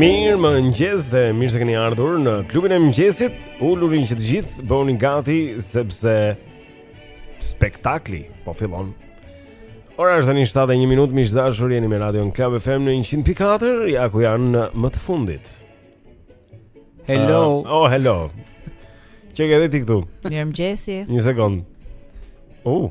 Mirëmëngjes dhe mirë se keni ardhur në klubin e mëngjesit Ulërini që të gjithë bëhuni gati sepse spektakli po fillon Ora është 7 e një minut miq të dashur jeni me radion Club FM në 100.4 Ja ku janë më të fundit Hello uh, Oh hello Qenke dhe ti këtu Mirëmëngjesi Një sekund U uh.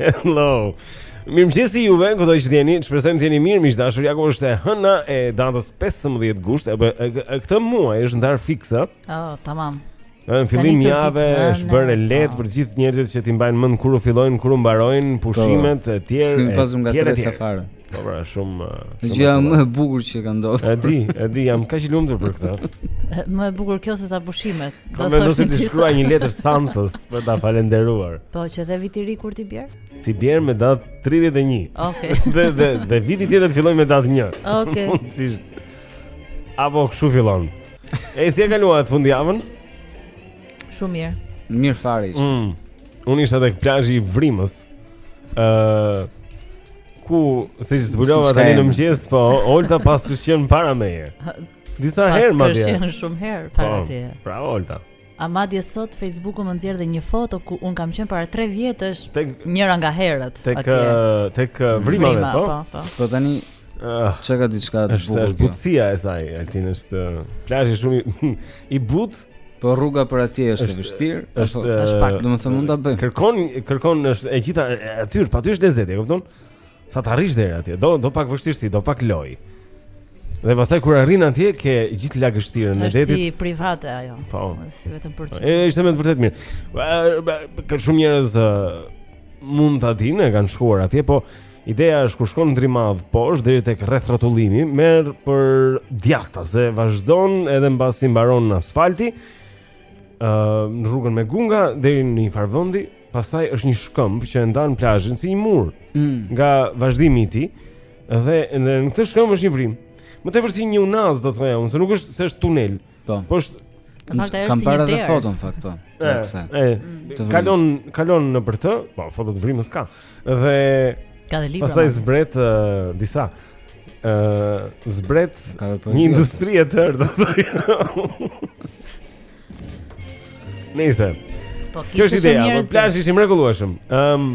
Hello. Mirëmëngjesi juve, kudo që t'jeni, shpresojmë t'jeni mirë, miq të dashur, ja ku është e hëna e datës 15 gusht, e, e, e ky muaj është ndarë fiks. O, oh, tamam. Në fillim jave është bërë e lehtë po. për gjithë njerëzit që t'i mbajnë mend kur u fillojnë, kur u mbarojnë po, pushimet e tjera. S'kemi pasur nga tre safare. Po pra, shumë shumë. Gjë më e bukur që ka ndodhur. E di, e di, jam kaq i lumtur për këtë. Më e bukur kjo se sa pushimet. Do të thotë t'i shkruaj një letër Santës për ta falënderuar. Po, që dhe viti i ri kur i bie? I bie me datë 31. Okej. Dhe dhe dhe viti tjetër fillon me datë 1. Okej. Si Apo kshu fillon. E si e kaluat fundjavën? Shumë mirë. Mirë fare ishte. Mm. Unë isha tek plazhi i Vrimës. ë uh, ku si zbulova tani në mëngjes, po Olta pas pas qenë para meje. Disa herë madje. Pas shumë herë po, para teje. Pra Olta. A madje sot Facebooku më nxjerr dhe një foto ku un kam qenë para 3 vjetësh, tek, njëra nga herët tek, atje. Tek tek Vrima, Vrima po. Po, po. po tani Uh, ka diçka të bukur. Është butësia e saj, Altin është plazhi shumë i butë. Po rruga për atje është e vështirë, është është pak, domethënë mund ta bëjmë. Kërkon kërkon është e gjitha aty, aty është lezet, e kupton? Sa të arrish deri atje, do do pak vështirësi, do pak loj. Dhe pastaj kur arrin atje ke gjithë lagështirën e detit. Është si private ajo. Po. Si vetëm për ty. Është ishte me të vërtet mirë. Ka shumë njerëz mund ta dinë, kanë shkuar atje, po Ideja është kur shkon n'Drimadhë poshtë deri tek rrethrrotullimi, merr për djathta e vazhdon edhe mbasi mbaron asfalti, ë uh, në rrugën me gunga deri në një far vendi, pastaj është një shkëmb që e ndan plazhin si një mur mm. nga vazhdimi i tij dhe në këtë shkëmb është një vrim. Më tepër si një unaz do thoya unë, se nuk është se është tunel. Po. Po është Kam parë edhe foto n'fakt po. Mm. Kalon kalon nëpër të, po foto të vrimës ka. Dhe ka dhe libra. Pastaj zbret uh, disa ë uh, zbret një industri e tërë do të thotë. Nice. Po kjo është ideja, po plazhi është i mrekullueshëm. Ëm um,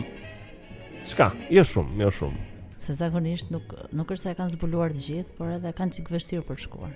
çka? Jo shumë, jo shumë. Se zakonisht nuk nuk është se e kanë zbuluar të gjithë, por edhe kanë çik vështirë për shkuar.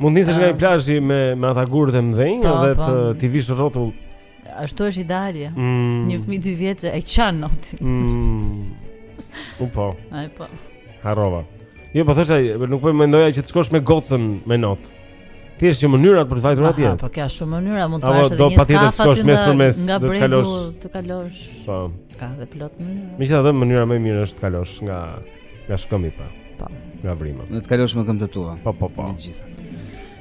Mund të nisesh nga një plazh me me ata gurë të mëdhenj po, dhe po. të t'i vish rrotull. Ashtu është idealja. Mm. Një fëmijë dy vjeç e çan notin. Mm. U po. Ai po. Harrova. Jo, po thosha, nuk po mendoja që të shkosh me gocën me not. Thjesht një mënyrë për të vajtur atje. Po ka shumë mënyra, mund të marrësh edhe një skaf aty. Do shkosh mes për mes, do të kalosh. Të kalosh. Po. Ka dhe plot mënyra. Megjithatë, mënyra më e mirë është të kalosh nga Nga shkëmbi pa. Po. Pa. Nga vrima. Në të kalosh me këmbët e tua. Po, po, po. Megjithatë.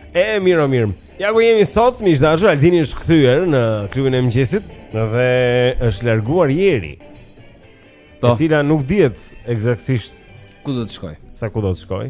E, mirë, mirë. Ja ku jemi sot, miq dashur, Altini është kthyer në klubin e mëngjesit dhe është larguar Jeri. Po. E cila nuk dihet ekzaktësisht... Ku do të shkojë? Se ku do të shkojë?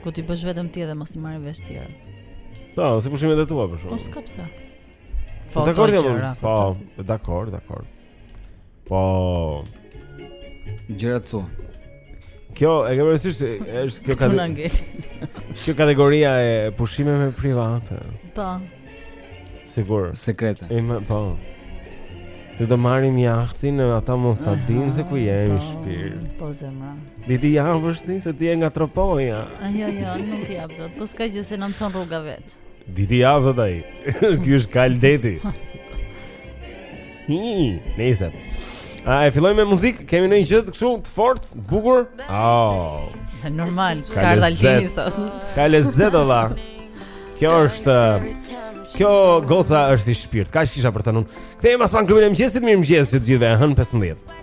Ku t'i bësh vetëm ti dhe mos i marrin vesh tjerë. Po, si pushimet e tua për shembull. Po s'ka pse. Po dakord jam. Po, dakord, dakord. Po. Gjëra të tua. Kjo e ke parasysh se është kjo kategori. Kjo kategoria e pushimeve private. Po. Sigur. Sekrete. E më po. Dhe do marrim jahtin e ata mos ta din se ku jemi po, shpirt. Po zemra. Di ti t'i japësh ti se ti je nga Tropoja. A jo jo, nuk i jap dot. Po s'ka gjë se na mëson rruga vet. Di t'i japë zot ai. Ky është kal deti. Hii, nejse. A e fillojmë me muzikë? Kemi ndonjë gjë kështu të fort, të bukur? Oh. Normal, ka ardhë Altini sot. Ka lezet, ola. Kjo është... Kjo goca është shpirt. Kaq kisha për të thënë. Kthehemi mas pak në klubin e mëngjesit, mirëmëngjes të gjithëve, e hënë 15.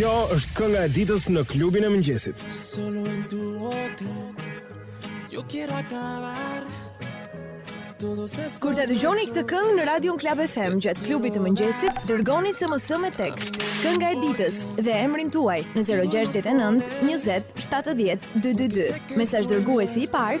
Kjo është kënga e ditës në klubin e mëngjesit. Solo en tu boca. Yo quiero acabar. Kur ta dëgjoni këtë këngë në Radio Club FM gjatë klubit të mëngjesit, dërgoni SMS me tekst, kënga e ditës dhe emrin tuaj në 069 20 70 222. Mesazh dërguesi i parë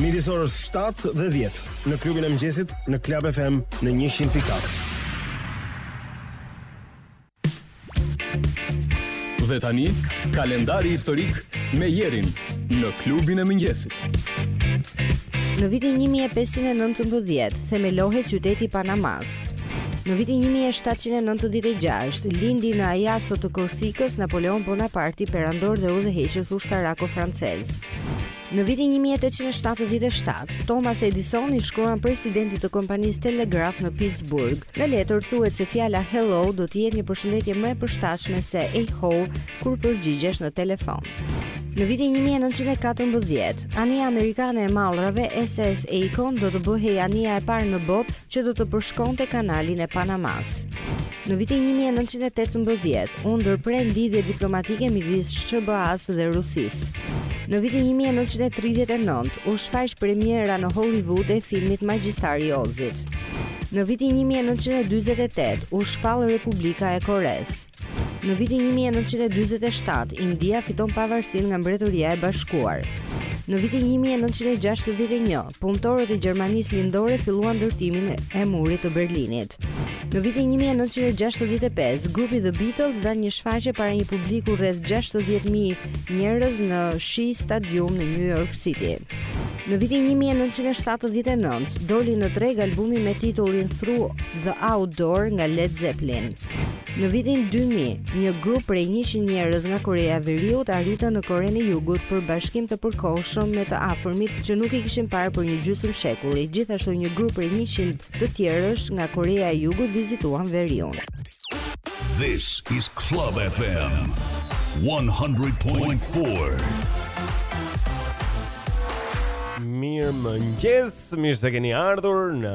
Midis orës 7 dhe 10 në klubin e mëngjesit në Club FM në 100.4. Dhe tani, kalendari historik me Jerin në klubin e mëngjesit. Në vitin 1519, themelohet qyteti i Panamasë. Në vitin 1796, lindi në Ajaso të Korsikës Napoleon Bonaparti, perandor dhe udhëheqës ushtarak francez. Në vitin 1877, Thomas Edison i shkruan presidentit të kompanisë Telegraph në Pittsburgh. Në letër thuhet se fjala hello do të jetë një përshëndetje më e përshtatshme se ahoy kur përgjigjesh në telefon. Në vitin 1914, anija amerikane e mallrave SS Ancon do të bëhej anija e parë në botë që do të përshkonte kanalin e Panamasë. Në vitin një mijë e nëntëqind e tetëmbëdhjetë u ndërprenë lidhjet diplomatike midis SHBA-së dhe Rusisë. Në vitin një mijë e nëntëqind e tridhjetë e nëntë u shfaq premiera në Hollywood e filmit Magjistari i Ozit. Në vitin një mijë e nëntëqind e dyzet e tetë u shpall Republika e Koresë. Në vitin 1947, India fiton pavarësinë nga Mbretëria e Bashkuar. Në vitin 1961, punëtorët e Gjermanisë Lindore filluan ndërtimin e Murit të Berlinit. Në vitin 1965, grupi The Beatles dha një shfaqje para një publiku rreth 60.000 njerëz në Shea Stadium në New York City. Në vitin 1979, doli në treg albumi me titullin Through the Out Door nga Led Zeppelin. Në vitin 2000, një grup prej 100 njerëz nga Koreja e Veriut arritën në Korenë e Jugut për bashkim të përkohshëm me të afërmit që nuk i kishin parë për një gjysmë shekulli. Gjithashtu një grup prej 100 të tjerësh nga Koreja e Jugut vizituan veriun. This is Club FM 100.4. Mirëmëngjes, mirë se keni ardhur në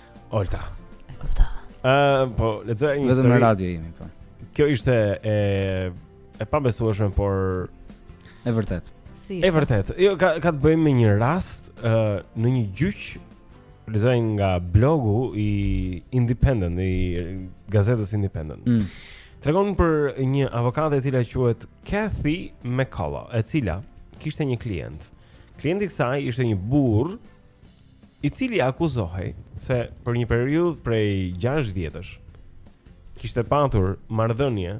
Olta. E kuptova. Ë, uh, po, lexoj një histori. Vetëm në radio jemi, po. Kjo ishte e e pabesueshme, por e vërtetë. Si ishte? E vërtetë. Jo, ka ka të bëjë me një rast ë uh, në një gjyq lexoj nga blogu i Independent, i gazetës Independent. Mm. Tregon për një avokate e cila quhet Kathy McCullough, e cila kishte një klient. Klienti i saj ishte një burrë i cili akuzohej se për një periudhë prej 6 vjetësh kishte patur marrëdhënie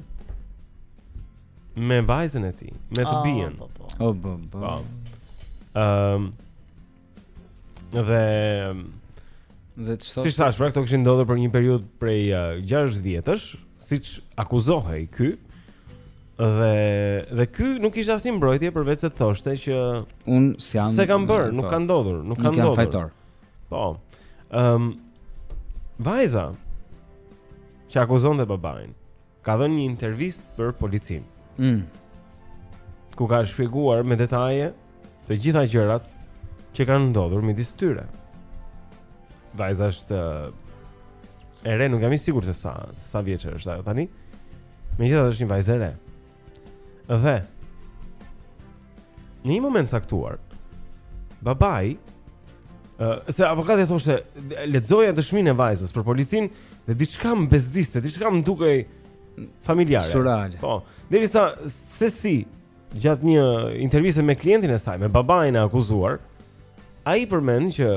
me vajzën e tij, me të oh, bijën. Po, po. Oh, po, po. po. Ehm. Dhe dhe çfarë? Siç thashë, pra këto kishin ndodhur për një periudhë prej 6 vjetësh, siç akuzohej ky. Dhe dhe ky nuk kishte asnjë mbrojtje përveç se thoshte që unë s'jam s'e kam bërë, nuk po. ka ndodhur, nuk ka ndodhur. Nuk jam fajtor. Po. Ëm um, vajza që akuzonte babain ka dhënë një intervistë për policinë. Mm. Ku ka shpjeguar me detaje të gjitha gjërat që kanë ndodhur midis tyre. Vajza është e re, nuk jam i sigurt se sa sa vjeç është ajo tani. Megjithatë është një vajzë e re Dhe Në një moment caktuar Babai uh, Se avokati thoshte Lexoja dëshminë e vajzës për policinë Dhe diçka më bezdiste Diçka më dukej familjare Surreale Po Derisa Se si Gjatë një interviste me klientin e saj Me babain e akuzuar Ai përmend që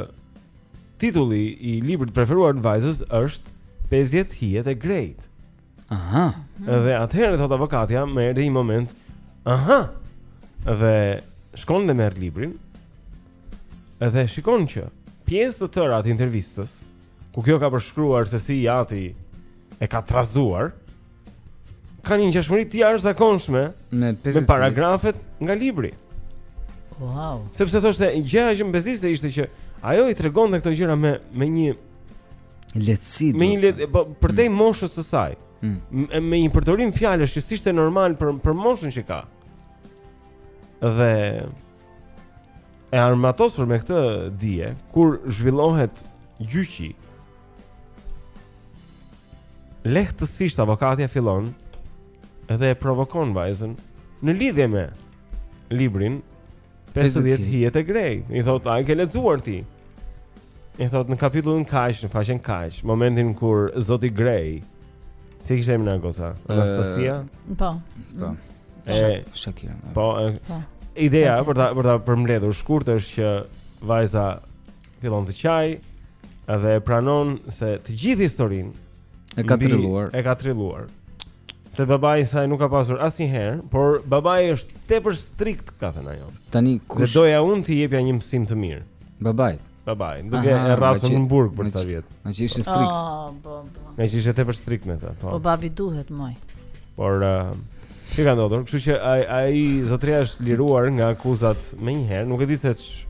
Titulli i librit të preferuar të vajzës është Pesëdhjetë hijet e Greit Aha. Dhe atëherë thot avokatja, më erdhi një moment. Aha. Dhe shkon dhe merr librin. Dhe shikon që pjesë të tëra të intervistës, ku kjo ka përshkruar se si i ati e ka trazuar, kanë një ngjashmëri të jashtëzakonshme me, me paragrafet nga libri. Wow. Sepse thoshte gjëja që më bezdiste ishte që ajo i tregonte këto gjëra me me një Lehtësi. Me një leht, po përtej mm. moshës së saj. Mm. Me një përdorim fjalësh që s'ishte normal për për moshën që ka. Dhe e armatosur me këtë dije kur zhvillohet gjyqi. Lehtësisht avokatja fillon edhe e provokon vajzën në lidhje me librin 50 hijet e Greit. I thot, "A e ke lexuar ti?" I thot në kapitullin kaq, në faqen kaq, momentin kur zoti Grey si e kishte emrin ajo goca, Anastasia? Po. Po. E Shakira. Po. po. Ideja për ta për ta përmbledhur shkurt është që vajza fillon të qaj dhe pranon se të gjithë historinë E ka trilluar. E ka trilluar. Se babai i saj nuk ka pasur asnjëherë, por babai është tepër strikt, ka thënë ajo. Tani kush? Dhe doja unë t'i jepja një mësim të mirë. Babait. Babai, duke e rrasur në burg për ca vjet. Ngaqë ishte strikt. Oh, po, po. Që ishte tepër strikt me të, po. Po babi duhet moj. Por uh, Ç'ka ndodhur? Kështu që ai ai zotria është liruar nga akuzat menjëherë, nuk e di se ç.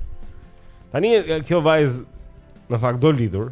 Tani kjo vajzë në fakt do lidhur.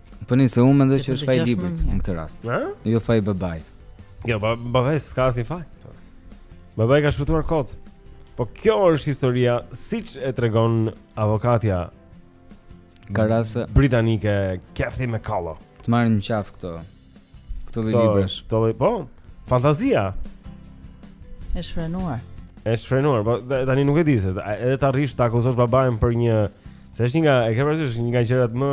Po nëse unë mendoj që është faji i librit në këtë rast. Ë? Jo faji i babait. Jo, ba, babai s'ka asnjë faj. Babai ka shpëtuar kot. Po kjo është historia siç e tregon avokatja Karasa britanike Kathy McCullough. Të marrin në qafë këto. Këta lloj librash. Këto lloj po. Fantazia. E shfrenuar. E shfrenuar, po tani nuk e di se edhe të arrish ta akuzosh babain për një Se është një nga, e ke parasysh, është një nga gjërat më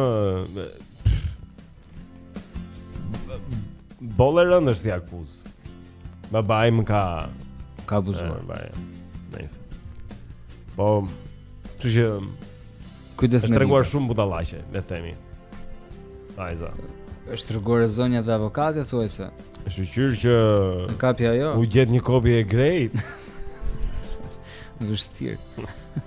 boll e rëndë është si akuzë Babai më ka Ka abuzuar Babai Nejse Po Që që Kjo është treguar shumë budallaqe Le të themi Ajza është treguar e zonja dhe avokate thuaj se është qyrë që Në kapja jo U gjetë një kopje e grejt Vështirë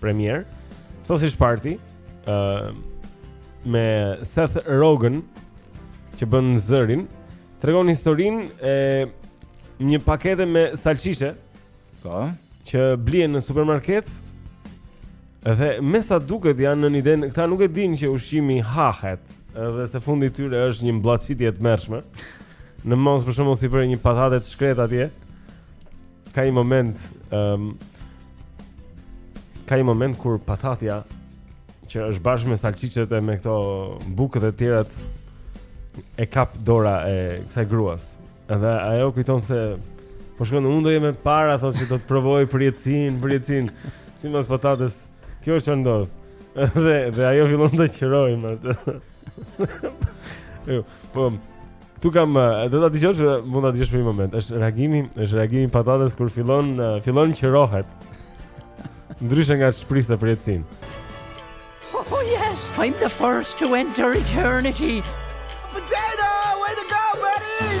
Premier, Sausage Party, ë uh, me Seth Rogen që bën zërin, tregon historinë e një pakete me salçiçe. Po. Që blihen në supermarket. Dhe me sa duket janë nën idenë, këta nuk e dinë që ushqimi hahet, edhe se fundi i tyre është një mbllaçitje e tmerrshme. Në mos për shembull si për një patate të shkretë atje. Ka një moment, um, ka një moment kur patatja që është bashkë me salçiçet e me këto bukët e tjera e kap dora e kësaj gruas. Edhe ajo kujton se po shkon unë do jem e para thotë se do të provoj përjetësinë, përjetësinë. Sipas patates. Kjo s'ndodh. Dhe dhe ajo fillon ta qërojë me atë. Jo, po Këtu e kam, do ta dëgjosh, mund ta dëgjosh për një moment. Është reagimi, është reagimi i patates kur fillon fillon qërohet. Ndryshe nga ç'priste, përjetësinë. Oh yes, I'm the first to enter eternity. Potato, way to go, buddy.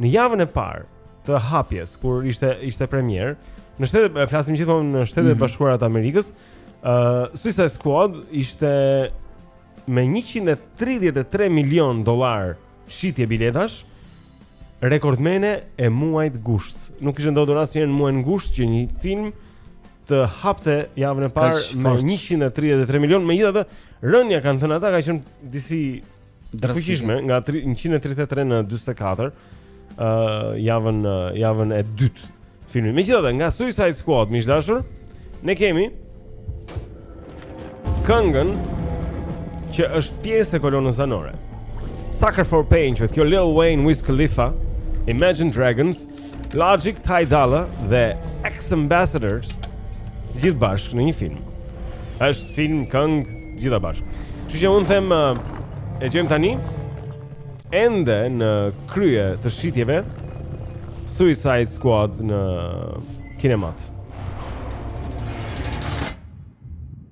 Në javën e parë të hapjes kur ishte ishte premier, në shtetet, flasim gjithmonë në shtetet e mm -hmm. bashkuara të Amerikës, ë uh, Suicide Squad ishte me 133 milion dollar shitje biletash rekordmene e muajit gusht. Nuk kishte ndodhur asnjëherë në muajin gusht që një film të hapte javën e parë me 133 milion, megjithatë rënia kanë thënë ata ka qenë disi Drastike. Fuqishme nga 133 në 44 uh, javën uh, javën e dytë filmi. Megjithatë, nga Suicide Squad, miq të dashur, ne kemi këngën që është pjesë e kolonës zanore. Sucker for Pain, që kjo Lil Wayne, Wiz Khalifa, Imagine Dragons, Logic, Ty Dolla dhe X Ambassadors gjithë bashkë në një film. Është film këngë të gjitha bashkë. Kështu që unë them uh, e gjejmë tani ende në krye të shitjeve Suicide Squad në kinematë.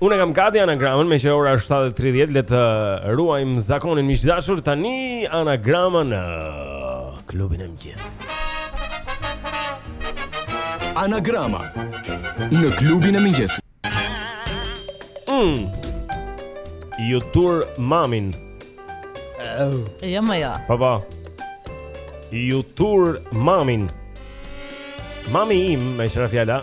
Unë kam gati anagramën meqë ora është 7:30, le të ruajmë zakonin miq të dashur tani anagrama në klubin e mëngjesit. Anagrama në klubin e mëngjesit. Mm. Ju tur mamin. Oh. Jo më ja. Po po. Ju tur mamin. Mami im, meqë ra fjala,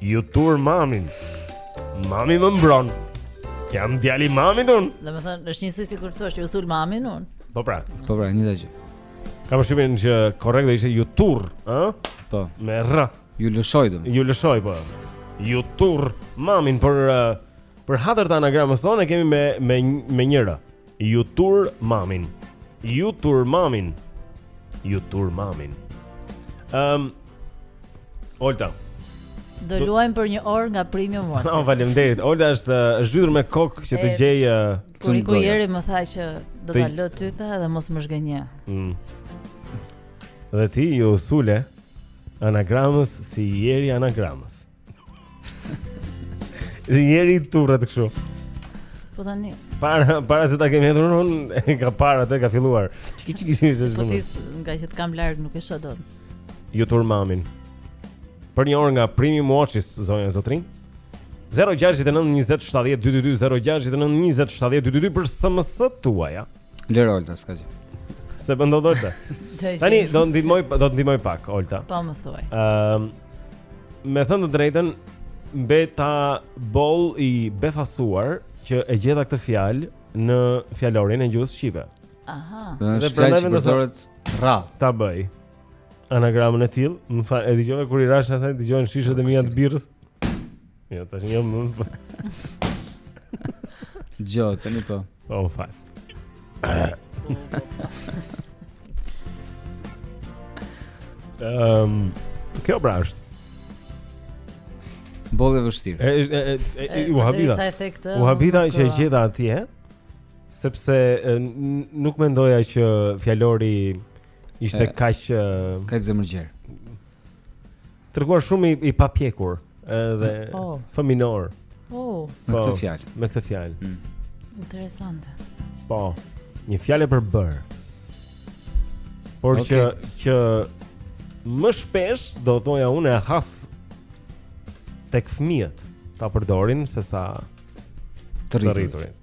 Ju tur mamin. Mami më mbron. Jam djali i mamit unë. Domethënë, është njësoj sikur thua që ju sul mamin un. Po pra. Po pra, një gjë. Kam shpjeguar që korrekt do ishte ju turr, ë? Po. Me rr. Ju lëshoj dom. Ju lëshoj po. Ju tur mamin për për hatër të anagramës tonë e kemi me me me një r. Ju tur mamin. Ju tur mamin. Ju tur mamin. Ehm um, Olta. Do luajmë për një orë nga Premium Watches. Oh, faleminderit. Olta është zhytur me kokë që të gjejë uh, Kur iku Jeri më tha që do ta lë ty tha dhe mos më zhgënje. Mm. Dhe ti iu sule anagramës si Jeri anagramës. Dhe Jeri i turret kështu. Po tani. Para para se ta kemi hedhur unë e ka para te ka filluar. Çiki çiki çiki se shumë. Po ti nga që të kam larg nuk e shoh dot. Ju tur mamin. Për një orë nga Premium Watches zonja zotërinj. 069 20 70 222 069 20 70 222 për SMS-të tuaja. Lër Olta, s'ka gjë. S'e bën dot Olta. Tani do ndihmoj, do të ndihmoj pak Olta. Po më thuaj. Ëm me thënë të drejtën mbeta boll i befasuar që e gjeta këtë fjalë në fjalorin e gjuhës shqipe. Aha. Dhe prandaj që përdoret rrallë. Ta bëj. Anagramën e tillë, më fal, e dëgjova kur i rashë asaj dëgjohen shishet e mia të birrës. Jo, tash një më më Jo, tani po. Po, më fal um, Kjo pra është boll e vështirë e, e, e, e, e, U habita U habita që e gjeta atje Sepse nuk mendoja që fjalori ishte kaq... Kaq zemërgjerë Treguar shumë i, i papjekur edhe oh. fëminor. Oh. Me këtë po, fjalë. Me këtë fjalë. Mm. Interesante. Po. Një fjalë e përbërë. Por okay. që që më shpesh do të thoja unë e has tek fëmijët ta përdorin se sa të rriturit.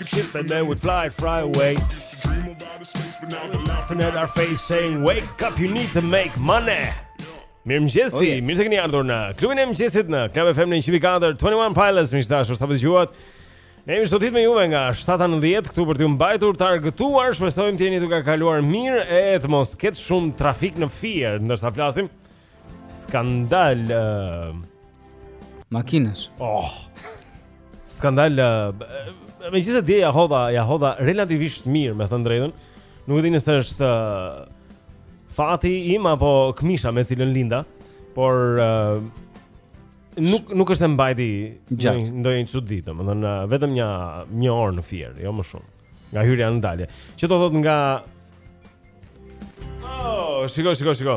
Shit and then we fly fly away Laughing at our face saying wake up you need to make money Mirëmëngjesi, oh, yeah. mirë se keni ardhur në klubin e mëngjesit në Club FM në 104, 21 Pilots, miq të dashur, sapo dëgjuat Ne jemi si çdo ditë me juve nga 7-10, këtu për t'ju mbajtur, të argëtuar, shpresojmë t'jeni duke kaluar mirë E të mos ketë shumë trafik në Fier, ndërsa flasim Skandal uh... Makinash Oh Skandal uh... Megjithëse dje ia hodha, ia hodha relativisht mirë me thënë drejtën Nuk e di nëse është uh... Fati im apo këmisha me cilën linda Por uh... Nuk nuk është e mbajti gjatë ndonjë çudi, domethënë uh, vetëm një një orë në Fier, jo më shumë. Nga hyrja në dalje. Që do thot nga Oh, shiko, shiko, shiko.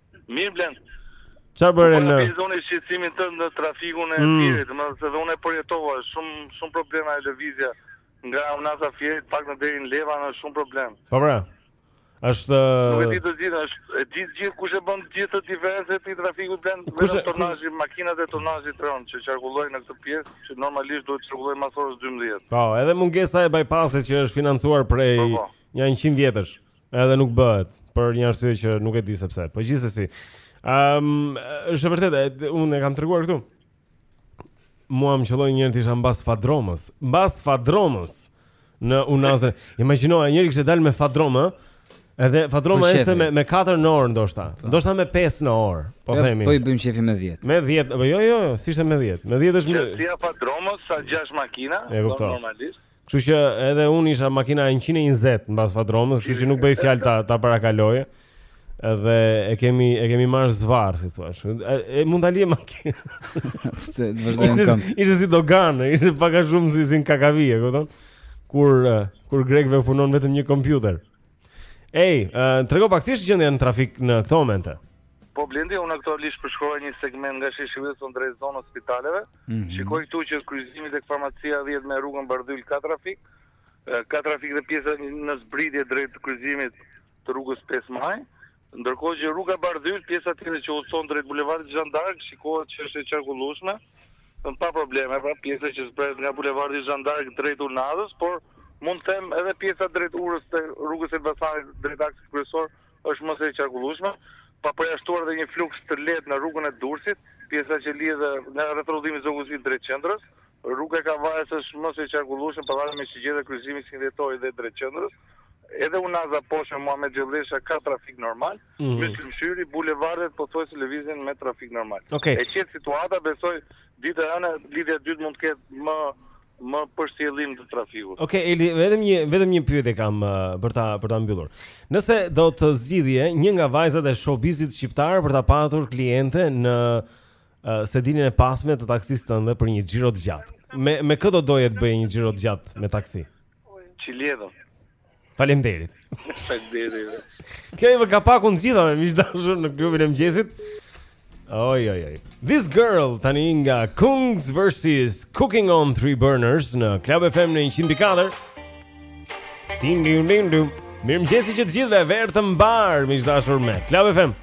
Mirë Blend. Çfarë bën? Dëgjova shqetësimin tënd në trafikun e mm. Fierit, domethënë se dhe unë e përjetova, shumë shumë problem lëvizja nga Unaza e Fierit pak në deri në Levan shumë problem. Po pra. Është Nuk e di të gjithë, është e di gjithë kush e bën gjithë atë diferencë të trafikut Blend vetëm tonazhi, makinat e tonazhit të rëndë që qarkullojnë në këtë pjesë, që normalisht duhet të qarkullojnë mas orës 12. Po, edhe mungesa e bypassit që është financuar prej po, po. një 100 vjetësh. Edhe nuk bëhet për një arsye që nuk e di se pse. Po gjithsesi. Ëm, um, është vërtet, unë e kam treguar këtu. Mua më qelloi njëherë t'isha mbas fadromës, mbas fadromës në Unazë. Imagjino, ai njëri kishte dalë me fadromë, edhe fadroma ishte me me 4 në orë ndoshta. Po. Ndoshta me 5 në orë, po e, themi. Po i bëjmë qejfin me 10. Me 10, po jo jo, jo s'ishte me 10. Me 10 është më. Ja fadromës sa 6 makina, po normalisht. Kështu që edhe unë isha makina 120 mbas fadromës, kështu që nuk bëhej fjalë ta ta parakaloje. Edhe e kemi e kemi marrë zvarrë, si thua. E, e mund ta lije makinë. Të vazhdoje në këmbë. Ishte si doganë, ishte pak a shumë si si në Kakavijë, e kupton? Kur kur grekëve u punon vetëm një kompjuter. Ej, uh, trego pak si është gjendja në trafik në këto momente. Po Blendi, unë aktualisht përshkruaj një segment nga sheshi Wilson drejt zonës së spitaleve. Shikoj këtu që kryqëzimi tek farmacia dhjetë me rrugën Bardhyl ka trafik, ka trafik dhe pjesa në zbritje drejt kryqëzimit të rrugës pesë Maj, ndërkohë që rruga Bardhyl, pjesa tjetër që udhëton drejt bulevardit Jeanne d'Arc shikohet që është e qarkullueshme, pa probleme, pra pjesa që zbret nga bulevardi Jeanne d'Arc drejt Unazës, por mund të them edhe pjesa drejt Urës te rrugës së Elbasanit drejt aksit kryesor Është më se e qarkullueshme, pa përjashtuar dhe një fluks të lehtë në rrugën e Durrësit, pjesa që lidh nga rrethrrotullimi Zogu i Zi drejt qendrës. Rruga e Kavajës është më se e qarkullueshme pavarësisht me që gjendet kryqëzimi 21 Dhjetori dhe drejt qendrës. Edhe unaza e poshtme Muhamet Gjollesha ka trafik normal, Myslim Shyri, bulevardet pothuajse lëvizin me trafik normal. E qetë situata, besoj ditë e hënë lidhja e dytë mund të ketë më më përshtjellim të trafikut. Okej, okay, Eli, vetëm një vetëm një pyetje kam uh, për ta për ta mbyllur. Nëse do të zgjidhje një nga vajzat e showbizit shqiptar për ta patur kliente në uh, sedilen e pasme të taksisë tënde për një xhiro të gjatë. Me me kë do doje të bëje një xhiro të gjatë me taksi? Çiljeta. Faleminderit. Faleminderit. Kjo më ka pak të gjitha miq të dashur në klubin e mëngjesit. Oj oj oj. This girl tani nga Kungs versus Cookin' on Three Burners në Club FM në 104. Ding ding ding ding. Mirëmëngjesi që të gjithëve, verë të mbarë, miq të dashur me Club FM.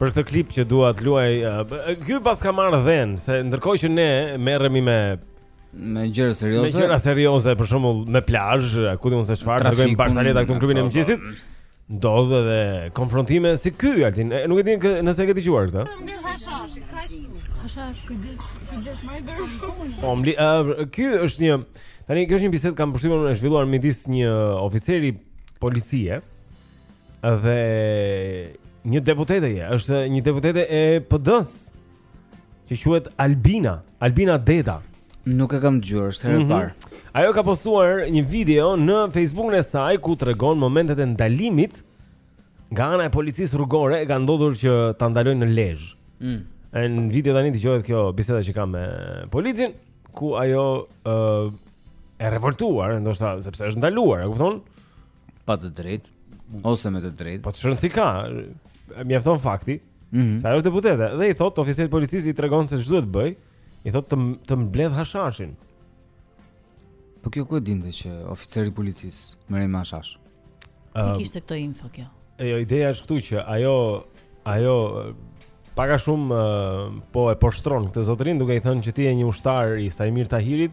Për këtë klip që dua të luaj, ky pak ka marrë dhën, se ndërkohë që ne merremi me me gjëra serioze. Me gjëra serioze, për shembull, me plazh, ku di unë se çfarë, tregojmë barsaleta këtu në klubin e mëngjesit. Ndodhin edhe konfrontime si ky Altin. Nuk e di nëse e ke dëgjuar këtë. Po, mli, ky është një tani kjo është një bisedë kam përshtypjen është zhvilluar midis një oficeri policie Dhe një deputeteje, është një deputete e PD-s që quhet Albina, Albina Deda. Nuk e kam dëgjuar, është herë e mhm. parë. Mm -hmm. Ajo ka postuar një video në Facebookun e saj ku tregon momentet e ndalimit nga ana e policisë rrugore, e ka ndodhur që ta ndalojnë në Lezhë. Mm. Në video tani dëgohet kjo biseda që ka me policin ku ajo ë uh, e revoltuar, ndoshta sepse është ndaluar, e kupton? pa të drejtë ose me të drejtë. Po ça rëndësi ka? Mjafton fakti. Mm -hmm. Se ajo është deputete dhe i thot oficerit të policisë i tregon se ç'duhet të bëj, i thot të të mbledhë hashashin. Po kjo ku e dinte që oficeri i policisë merrej me hashash? Ëm. Um, kishte këto info kjo. Jo, ideja është këtu që ajo ajo pak a shumë uh, po e poshtron këtë zotërinë duke i thënë që ti je një ushtar i Saimir Tahirit.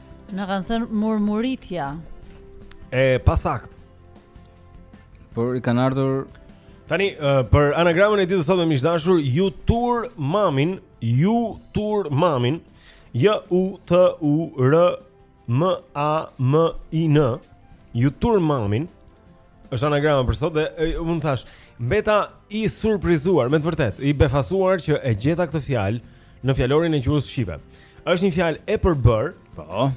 Na kanë thënë murmuritja. E pasaktë. Por i kanë ardhur Tani uh, për anagramën e ditës sot miq të dashur ju tur mamin, ju tur mamin. J U T U R M A M I N. Ju tur mamin. Është anagrama për sot dhe unë thash, mbeta i surprizuar, me të vërtetë, i befasuar që e gjeta këtë fjalë në fjalorin e gjuhës shqipe. Është një fjalë e përbërë, po.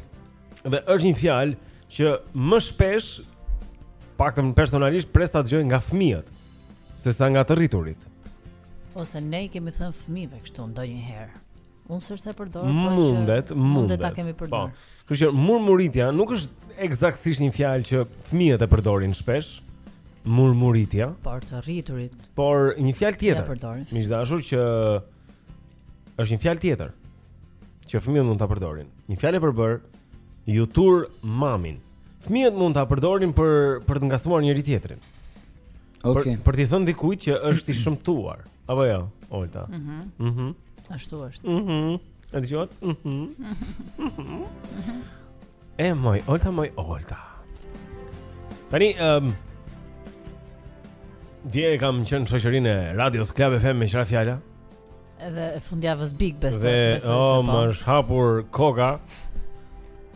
Dhe është një fjalë që më shpesh paktën personalisht pres ta dëgjoj nga fëmijët sesa nga të rriturit. Ose ne i kemi thënë fëmijëve kështu ndonjëherë. Unë s'është se e përdor, po që mundet, mundet ta kemi përdor. Po. Kështu që murmuritja nuk është eksaktësisht një fjalë që fëmijët e përdorin shpesh. Murmuritja. Por të rriturit. Por një fjalë tjetër. Miq të dashur që është një fjalë tjetër që fëmijët mund ta përdorin. Një fjalë e përbërë ju lutem mamin. Fëmijët mund ta përdorin për për të ngacmuar njëri tjetrin. Ok. Për, për t'i thënë dikujt që është i shëmtuar, apo jo, Olta. Mhm. Mm mhm. Mm Ashtu është. Mhm. Mm A dëgjuat? Mhm. Mm mhm. Mm e moj, Olta moj, Olta. Tani, ehm, um, Dje kam qenë në shoqërinë e Radios Club FM meqë ra fjala. Edhe fundjavës Big Best. Dhe, oh, po. më është hapur koka.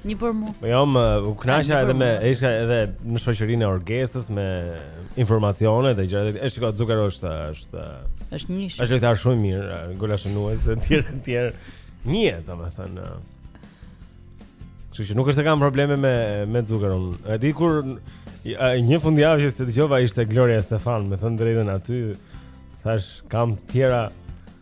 Një për mua. Po ja u kënaqa edhe me ishte edhe në shoqërinë e Orgesës me informacione dhe gjëra. E shikoj Zucker është është është një. Është lojtar shumë i mirë, golashënues e tjera e tjera. Hë, domethënë. Kështu që nuk është se kam probleme me me Zuckeron. E di kur një fundjavë që të dëgjova ishte Gloria Estefan, me thënë të drejtën aty. Thash kam tjera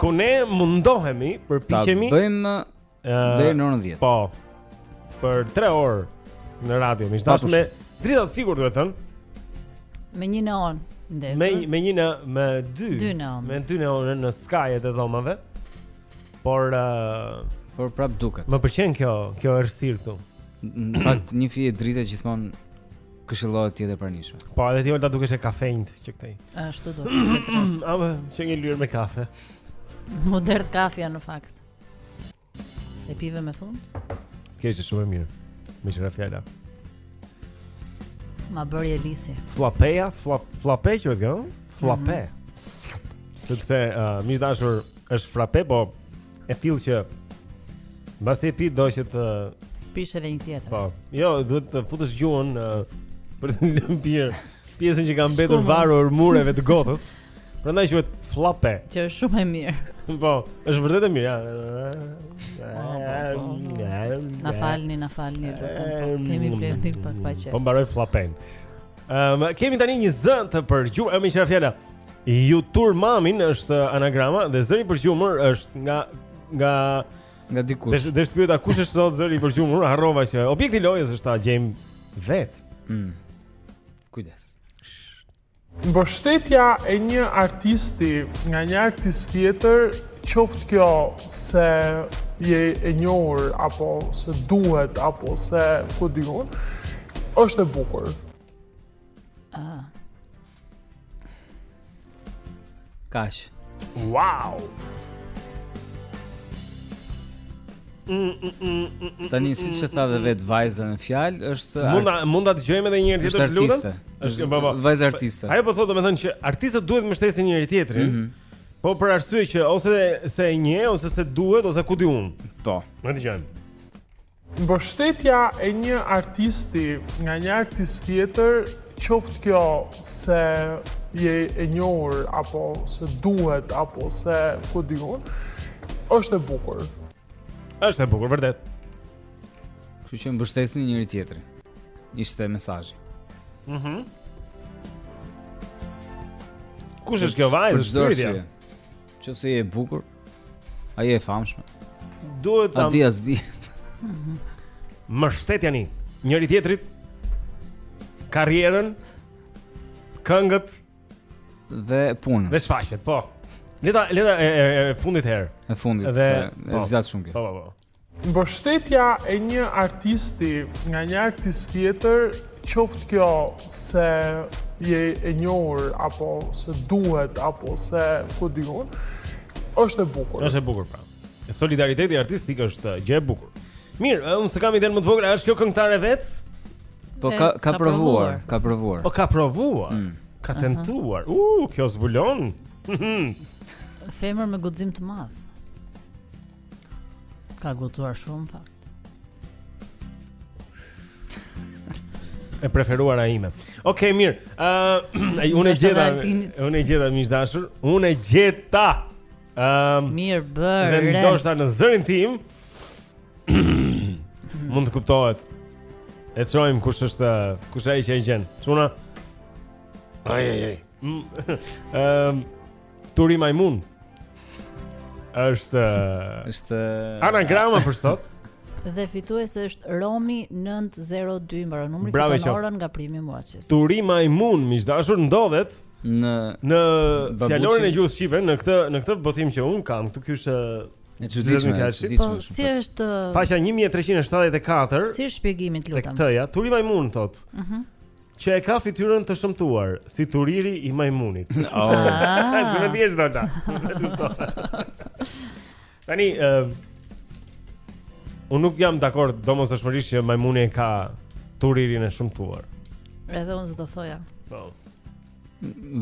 ku ne mundohemi, përpiqemi ta bëjmë deri në orën 10. Po. Për 3 orë në radio, miq të dashur me drita të fikur, duhet thënë. Me një neon ndezur. Me me një në me dy. Dy neon. Me dy neon në skajet e dhomave. Por uh, por prap duket. Më pëlqen kjo, kjo errësirë këtu. Në fakt një fije drite gjithmonë këshillohet të jetë e pranishme. Po, edhe ti Olta dukesh e kafenjtë që këtej. Ashtu do. A po, qenke lyer me kafe. Modert kafja në fakt. E pive me fund? Qe shumë e mirë. Meqë ra fjala. Ma bëri Elisi. Flapeja, flap, flape që e gëmë? Flape. Mm -hmm. Sepse, uh, miq është frape, po e tillë që mbasi e pi do që të pish edhe një tjetër. Po. Jo, duhet të futësh gjuhën në për të lëpirë pjesën që ka mbetur varur mureve të gotës. Prandaj quhet flape. Që është shumë e mirë. Po, është vërtet e mirë, ja. Na falni, na falni, po, kemi bërë dhe pak paqe. Po mbaroj flapen. Um, kemi tani një zë të përgjumur, më qëra fjala Ju tur mamin është anagrama dhe zëri i përgjumur është nga nga nga dikush. Desh desh pyeta kush është sot zëri i përgjumur, harrova që objekti i lojës është ta gjejmë vetë. Mm. Kujdes. Mbështetja e një artisti nga një artist tjetër, qoftë kjo se je e njohur apo se duhet apo se ku di unë, është e bukur. Ah. Kash. Wow. Tani siç e tha dhe vetë vajza në fjalë, është Mund mund ta dëgjojmë edhe një herë tjetër të lutem? Është artiste. Është po, po. Vajza artiste. Ajo po thotë domethënë që artistët duhet të mbështesin njëri-tjetrin. Mhm. Po për arsye që ose se e njeh, ose se duhet, ose ku di unë. Po. Ta dëgjojmë. Mbështetja e një artisti nga një artist tjetër, qoftë kjo se je e njohur, apo se duhet, apo se ku di unë, është e bukur. Është e bukur vërtet. Kështu që mbështesni njëri-tjetrin. Ishte mesazhi. Mhm. Mm Kush është kjo vajzë? Për çdo arsye. Qoftë se je e bukur, a je e famshme. Duhet ta. A di a s'di. Mbështetjani njëri-tjetrit karrierën, këngët, dhe punën. Dhe shfaqjet, po. Leta, leta e, e, e fundit herë. E fundit, dhe, se, po, e zgjat shumë kjo. Po, po, po. Mbështetja e një artisti nga një artist tjetër, qoftë kjo se je e njohur apo se duhet apo se ku di unë, është e bukur. Është e bukur pra. Solidariteti artistik është gjë e bukur. Mirë, unë s'e kam idenë më të vogël, është kjo këngëtare vetë? Po ka ka provuar, ka provuar. Po ka provuar. Mm. Ka tentuar. U, uh, kjo zbulon. Femër me guxim të madh. Ka guxuar shumë në fakt. E preferuara ime Okej, okay, mirë uh, Unë e gjeta Unë e gjeta, miq të dashur Unë e gjeta Ehm, mirë bërë. Dhe ndoshta në zërin tim mund të kuptohet. E shohim kush është kush ai që e gjen. Çuna. Ai ai ai. Mm. Ehm, turi majmun. Është është anagrama për sot. Dhe fituesi është Romi 902, mbaron numri fiton orën nga Primi Watches. Turi majmun, miq të dashur, ndodhet Në në fjalorin e gjuhës shqipe, në këtë në këtë botim që unë kam, këtu ky është e çuditshme. Po, si është Faqja 1374. Si është shpjegimi të lutem? Këtë ja, turimajmun thotë. Mhm. Mm që e ka fytyrën të shëmtuar, si turiri i majmunit. Oh. Ah. Ju vjen dashur ta. Tani, uh, unë nuk jam dakord, domosdoshmërisht që majmuni e ka turirin e shëmtuar. Edhe unë s'do thoja. Po.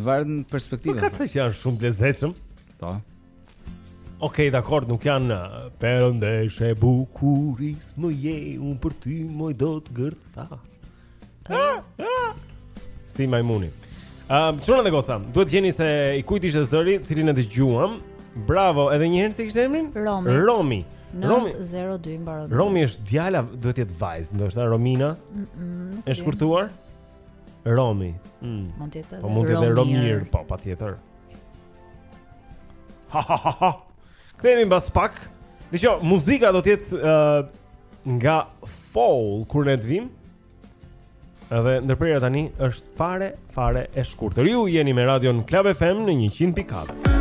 Varet nga perspektiva. Po ka ca që janë shumë të lezetshëm. Po. Ok, dakord, nuk janë uh, perëndeshë e bukurisë më je unë për ty moj do të gërthas. Si majmuni. Ëm, um, çuna dhe goca, duhet të gjeni se i kujt ishte zëri, të cilin e dëgjuam. Bravo, edhe një herë si e kishte emrin? Romi. Romi. Romi 02 mbaron. Romi është djalë a, duhet të jetë vajzë, ndoshta Romina. Mm -mm, e shkurtuar? Romi. Mm. Mund të jetë. Po mund të jetë Romir, po patjetër. Ha ha ha ha. Kthehemi mbas pak. Dëgjo, muzika do të jetë uh, nga Fall kur ne të vim. Edhe ndërprerja tani është fare fare e shkurtër. Ju jeni me Radion Club FM në 100.4.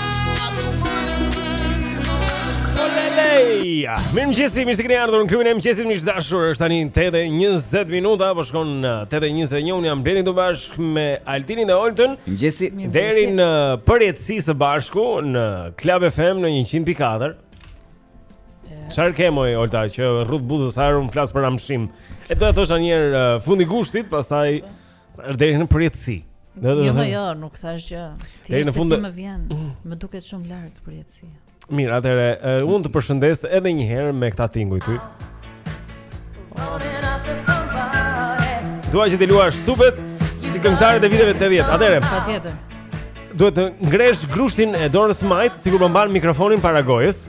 Oleleja! Mirëmëngjesi, mirë se keni ardhur në klubin e mëngjesit miq të dashur, është tani 8.20 minuta Po shkon 8.21 Unë jam Blendi këtu bashkë me Altinin dhe Oltën Mëngjesi Deri në përjetësi së bashku në Club FM në 100.4 Çarë ke moj, Olta, që rrudh buzët sa herë unë flas për amshim E do ta thosha njëherë fundi gushtit, pastaj Deri në përjetësi. Jo, jo, jo, nuk thashë gjë. Ti e di si më vjen. Më duket shumë larg përjetësia. Mirë, atëre, uh, unë të përshëndes edhe një herë me këta tinguj ty. Dua që të luash supet si këngëtarët e viteve 80. Atëre. Patjetër. Duhet të ngresh grushtin e dorës së majtë, sikur po mban mikrofonin para gojës.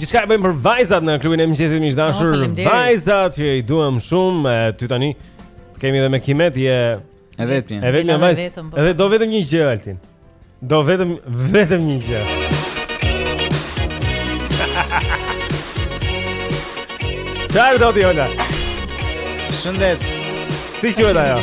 Gjithçka e bëjmë për vajzat në klubin e mëngjesit miq të dashur. Oh, vajzat që i duam shumë e ty tani të kemi edhe me kimet je e vetmja. E vetmja vajzë. Po. Edhe do vetëm një gjë Altin. Do vetëm vetëm një gjë. Çfarë do ti Ola? Shëndet. Si quhet ajo?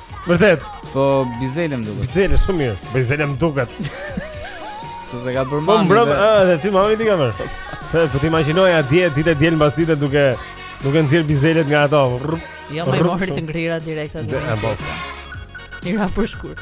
Vërtet. Po Bizele më duket. Bizele shumë mirë. Bizele më duket. Po se ka bërë mami. Po mbrëm, edhe ti mami t'i ka bërë. Po, po të imagjinoja atje ditë diele mbas ditë duke duke nxjerrë bizelet nga ato. Jo, m'i mori të ngrira direkt aty. Po. I ra për shkurt.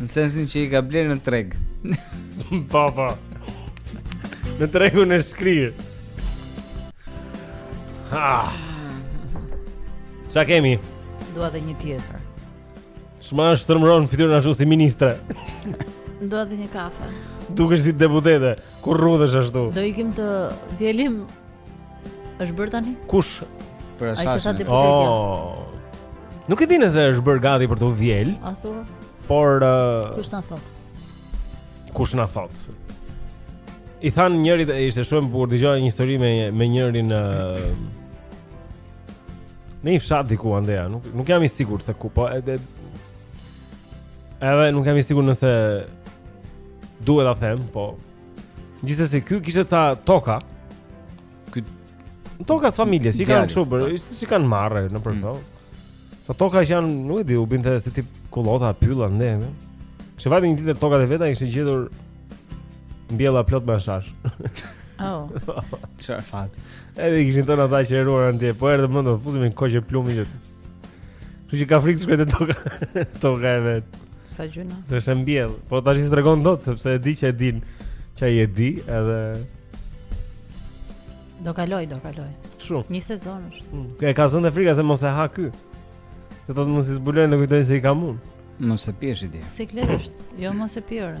Në sensin që i ka blerë në treg. Po, po. Në tregun e shkrirë. Ha. Sa kemi? Dua dhe një tjetër. Ç'ma shtrembëron fytyrën ashtu si ministre. Dua dhe një kafe. Dukesh si deputete, kur rrudhesh ashtu. Do ikim të vjelim Është bërë tani? Kush? Për asaj. Ai s'ha deputetja. Oh. Nuk e di nëse është bërë gati për t'u vjelë. A thua? Por uh, kush na thotë? Kush na thotë? I thanë njërit e ishte shumë bukur dëgjova një histori me me njërin uh, Në një fshat diku andej, nuk, nuk jam i sigurt se ku, po edhe Edhe nuk jam i sigurt nëse duhet ta them, po Gjithsesi ky kishte ca toka. Ky toka të familjes, i kanë kështu bërë, po. s'i kanë marrë nëpër këto. Mm. Ca toka që janë, nuk e di, u binte si tip kullota, pyll andej, ne. Kishte vajtur një ditë te tokat e veta, kishte gjetur mbjellë plot me hashash. Oh. Çfarë fat. Edhe kishin thënë ata që e ruanin atje, po erdhe më andej fusim një koqe plumbi që Kështu që ka frikë të shkojë te toka, toka e vet. Sa gjynah. Se është e mbjellë. Po as s'i tregon dot sepse e di që e din, që ai e di edhe Do kalojë, do kalojë. Kështu. Një sezon është. Mm. E ka zënë frika se mos e ha ky. Se thotë mos i zbulojnë dhe kujtojnë se i kam unë. Mos e pyet, e di. Siklet është, jo mos e pyet ore.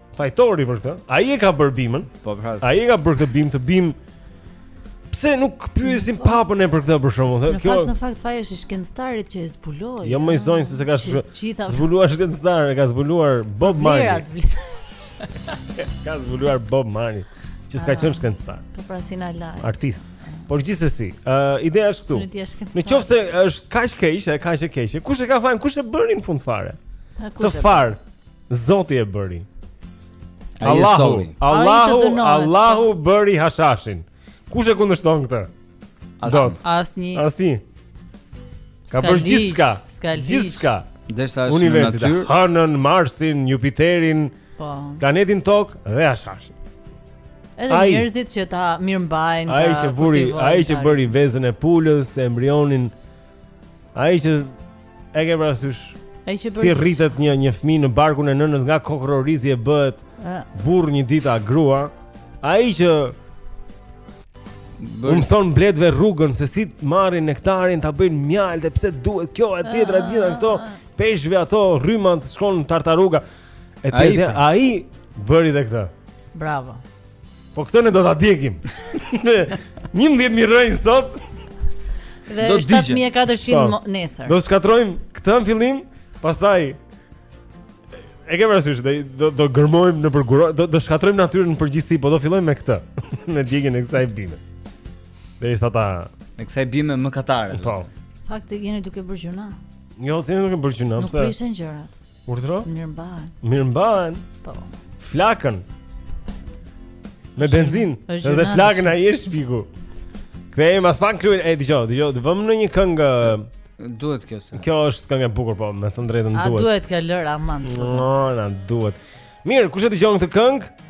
Fajtori për këtë. Ai e ka bërë bimën. Po pra. Ai e ka bërë këtë bimë, këtë bimë. Pse nuk pyesim papën për këtë për shkakun? Në kjo... fakt në fakt faji është i shkencëtarit që e zbuloi. Jo moj zonjë se s'e ka zbuluar shkencëtar, e ka zbuluar Bob Marley. ka zbuluar Bob Marley, që s'ka ah. qenë shkencëtar. Po pra si na la. Artist. Por gjithsesi, ë uh, ideja është këtu. Në qoftë se është kaq keq, e kaq e keq. Kush e ka fajin? Kush e bëri në fund fare? Të far. Zoti e bëri. Allahu, Allahu, Allahu bëri hashashin. Kush e kundërshton këtë? Asnjë. Asnjë. Asnjë. Ka bërë gjithçka. Gjithçka. Universin, natyrën, Hënën, Marsin, Jupiterin, po. Planetin Tokë dhe hashashin. Edhe ai, njerëzit që ta mirëmbajnë, ta ai që vuri, ai që bëri vezën e pulës, embrionin, Ai që e ke parasysh. Ai që si rritet një një fëmijë në barkun e nënës nga kokërr orizi e bëhet burr një ditë a grua. Ai që u mëson bletëve rrugën se si të marrin nektarin ta bëjnë mjaltë dhe pse duhet kjo e tjetra ah. gjitha këto peshqve ato rrymat shkon tartaruga. E ai bëri dhe këtë. Bravo. Po këtë ne do ta djegim. 11000 rrënjë sot. Dhe 7400 po. nesër. Do shkatërrojmë këtë në fillim, pastaj e ke parasysh do do, do gërmojmë në për gurë, do do shkatërrojmë natyrën në përgjithësi, po do fillojmë me këtë, me djegien e kësaj bime. Dhe sasinë e kësaj bime mëkatare. Po. Në fakt jeni duke bërë gjynah. Jo, si duke bërë gjynah, pse? Nuk prishen gjërat. Urdhëro? Mirëmbahen. Mirëmbahen. Po. Flakën. Me benzinë, se dhe flakën ai e shpiku Kthehemi pas pak, dëgjo, dëgjo, dëgjojmë një këngë Duhet kjo se Kjo është këngë e bukur, po, me thënë të drejtën duhet A duhet kjo lëre aman Na, na, duhet Mirë, kush e dëgjon këtë këngë?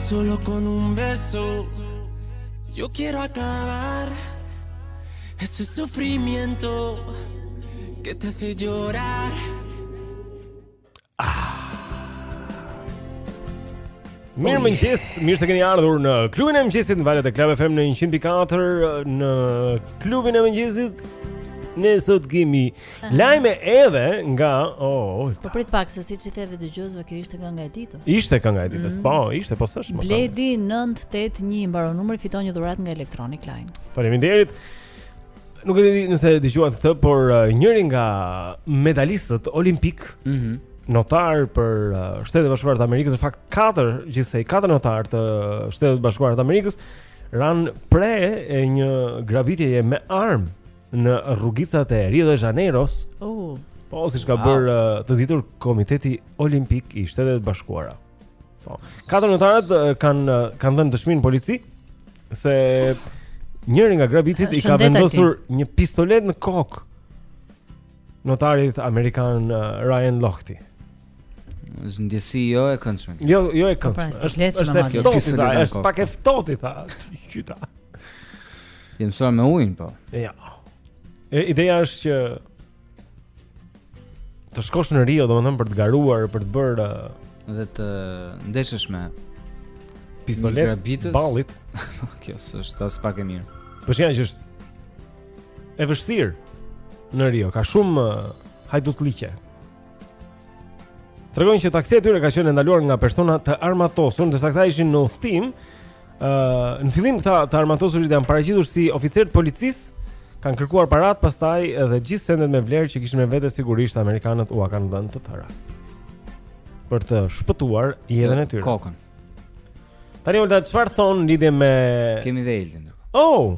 Solo con un beso Yo quiero acabar Ese sufrimiento Que te hace llorar ah. Mirë oh, mëngjes, mirë se keni ardhur në klubin e mëngjesit në valët e Club FM në 104 në klubin e mëngjesit. Ne sot kemi Lajme edhe nga oh, Po prit pak se siç i the dhe dëgjuesve kjo ishte kënga e ditës. Ishte kënga e ditës. Mm. Po, ishte po s'është më. Bledi 981 mbaron numri fiton një dhuratë nga Electronic Line. Faleminderit. Nuk e di nëse e dëgjuat këtë, por uh, njëri nga medalistët olimpik, mm -hmm. notar për uh, Shtetet e Bashkuara të Amerikës, në fakt katër, gjithsej katër notarë të Shteteve të Bashkuara të Amerikës, ranë pre e një grabitjeje me armë. në rrugicat e Rio de Janeiros. Uh. Po, siç ka wow. bërë uh, të ditur Komiteti Olimpik i Shteteve të Bashkuara. Po. Katër notarët uh, kanë uh, kanë dhënë dëshmi në polici se njëri nga grabitësit i ka vendosur ti. një pistolet në kokë notarit amerikan uh, Ryan Lochte. Është ndjesi jo e këndshme. Jo, jo e këndshme. Po, pra, është është e ftohtë, është pak e ftohtë tha. Qyta. Ti mësuar me ujin po. Ja. E ideja është që të shkosh në Rio, domethënë për të garuar, për të bërë dhe të ndeshësh me pistoletë grabitës. Ballit. Kjo s'është aspak e mirë. Po siç e që është e vështirë në Rio, ka shumë hajdutllëqe. Tregojnë që taksia e tyre ka qenë e ndaluar nga persona të armatosur, ndërsa këta ishin në udhëtim Ëh, në fillim këta të armatosurit janë paraqitur si oficerë të policisë, kanë kërkuar parat, pastaj edhe gjithë sendet me vlerë që kishin me vete sigurisht amerikanët ua kanë dhënë të tëra. Për të shpëtuar jetën e tyre. Kokën. Tani Olta çfarë thonë lidhje me Kemi dhe Eldin. Oh,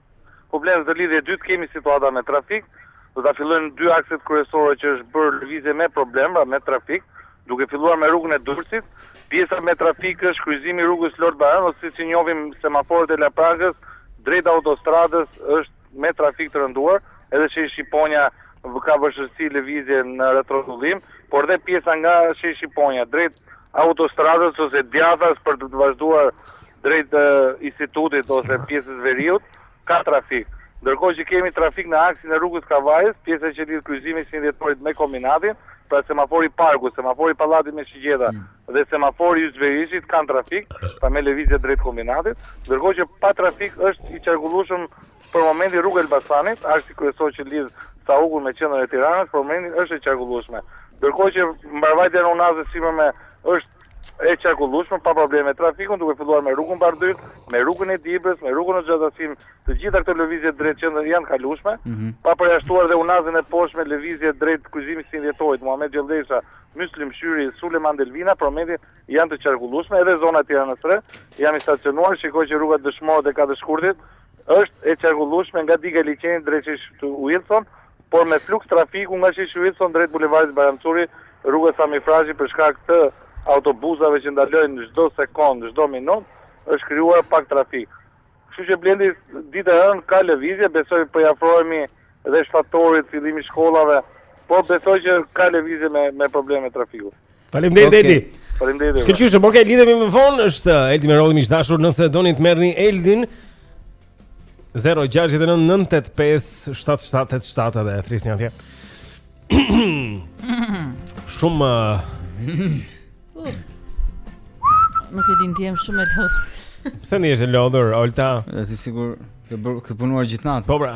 Problem në këtë lidhje të dytë kemi situata me trafik, do ta fillojmë në dy akset kryesore që është bërë lëvizje me problem, pra me trafik, duke filluar me rrugën e Durrësit, pjesa me trafik është kryqëzimi i rrugës Lord Bajron ose siç i njohim semaforët e Laprakës drejt autostradës është me trafik të rënduar, edhe sheshi Shqiponja ka vështirësi lëvizje në rrethrrotullim, por dhe pjesa nga sheshi Shqiponja drejt autostradës ose djathas për të vazhduar drejt Institutit ose pjesës së veriut, ka trafik. Ndërkohë që kemi trafik në aksin e rrugës së Kavajës, pjesa që lidh kryqëzimin e 21 Dhjetorit me Kombinatin, pra semafori i Parkut, semafori i Pallatit me Shigjeta dhe semafori i Yzberishtit kanë trafik, pra me lëvizje drejt Kombinatit, ndërkohë që pa trafik është i qarkullueshëm për momentin rruga e Elbasanit, aksi kryesor që lidh Saukun me qendrën e Tiranës, për momentin është e qarkullueshme. Ndërkohë që mbarëvajtja në unazën e sipërme është e qarkullueshme pa probleme me trafikun duke filluar me rrugën Bardhyl, me rrugën e Dibrës, me rrugën Hoxha Tahsim, të gjitha këto lëvizje drejt qendrës janë të kalueshme, mm -hmm. pa përjashtuar dhe unazën e poshtme lëvizje drejt kryqëzimit 21 Dhjetorit, Muhamet Gjollesha, Myslim Shyri, Sulejman Delvina, për momentin janë të qarkullueshme edhe zona e Tiranës së Re. Jam i stacionuar, shikoj që rruga Dëshmorët e Katër Shkurtit është e qarkullueshme nga diga e Liqenit drejt sheshit Wilson, Por me fluks trafiku nga Sheshi Wilson drejt Bulevardit Bajram Curri, rruga Sami Frashëri për shkak të autobusave që ndalojnë çdo sekondë, çdo minutë, është krijuar pak trafik. Kështu që Blendi ditë e hënë ka lëvizje, besoj po i afrohemi dhe shtatorit, fillimi i shkollave, po besoj që ka lëvizje me me probleme trafiku. Faleminderit Eldi. Faleminderit. Shkëlqysh, ok, lidhemi më vonë, është eh, Eldi me rolin i dashur, nëse doni të merrni Eldin 0699857787 dhe thrisni atje. Shumë eh, Nuk e di ndihem shumë e lodhur. Pse ndihesh e lodhur, Olta? Si sikur ke bërë, ke punuar gjithë natën. Po pra.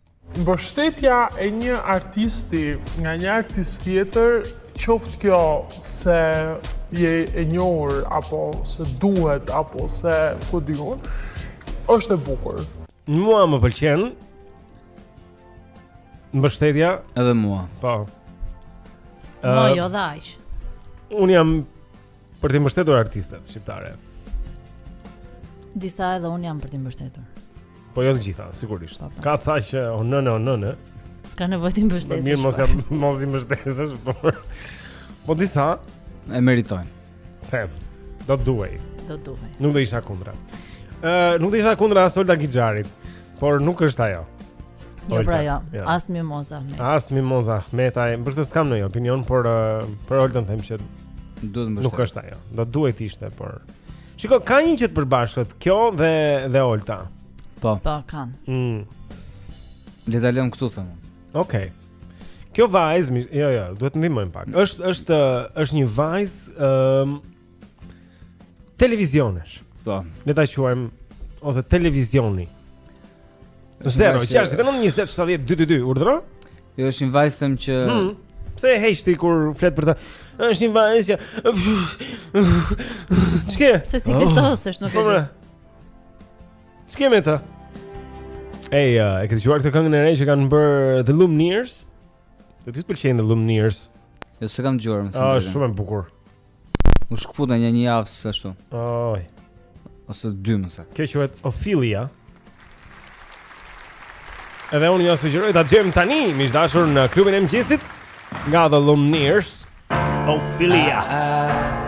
Mbështetja e një artisti nga një artist tjetër, qoftë kjo se je e njohur apo se duhet apo se ku di unë, është e bukur. Mua më pëlqen mbështetja edhe mua. Po. Mo jo dhaj. Unë jam Për të mbështetur artistet shqiptare. Disa edhe un jam për të mbështetur. Po jo të gjitha, sigurisht. Po, po. Ka tha që o nënë o nënë. S'ka nevojë të mbështesësh. Mirë, mos jam po. mos i mbështesësh, por po disa e meritojnë. Them. Do duhej. Do duhej. Nuk do isha kundra. Ë, uh, nuk do isha kundra as Olta Gixharit, por nuk është ajo. Jo, pra jo. Ja. As Mimoza Ahmeti. As Mimoza Ahmetit, ai, për këtë s'kam ndonjë opinion, por uh, për Oltën them që Duhet më. Nuk është ajo. Do duhet të ishte, por Shiko, kanë një gjë të përbashkët, kjo dhe dhe Olta. Po. Po kanë. Mm. Le ta lëm këtu them. Okej. Okay. Kjo vajzë, jo jo, duhet të ndihmojmë pak. Është është është një vajzë ë um, televizionesh. Po. Le ta quajmë ose televizioni. 0 6 9 20 70 222 urdhëro? Jo, është një vajzë them që hmm. Pse e hesht ti kur flet për të? Është një vajzë që Çke? Pse shqetësohesh, nuk e di. Çke me të? Ej, uh, e ke dëgjuar këtë këngën e re që kanë bër The Lumineers? Ty të pëlqejnë The Lumineers. Jo, s'e kam dëgjuar më. Ah, shumë e bukur. U shkëputën një një javë ashtu Oj Ose dy mbase Kjo quhet Ophelia Edhe unë ju sugjeroj ta dëgjojmë tani Miq të dashur në klubin e mëngjesit Nga The Lumineers Ophelia Ophelia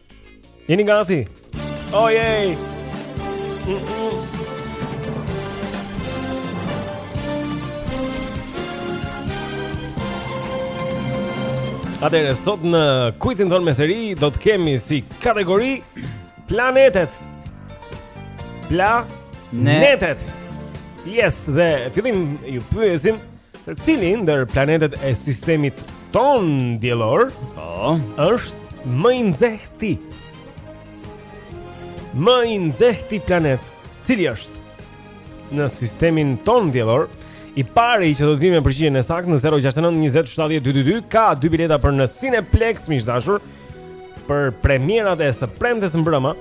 Jeni gati? Oh yay! Mm -mm. Atëherë sot në kuizin tonë me seri do të kemi si kategori planetet. Planetet. Yes, dhe fillimi ju pyesim Se cili ndër planetet e sistemit tonë diellor, po, është më i nxehti? Më i nxehti planet, cili është në sistemin tonë diellor? I pari që do të vijë me përgjigjen e saktë në 069 20 70 222 ka dy bileta për në Cineplex, miq të dashur, për premierat e së premtes mbrëma.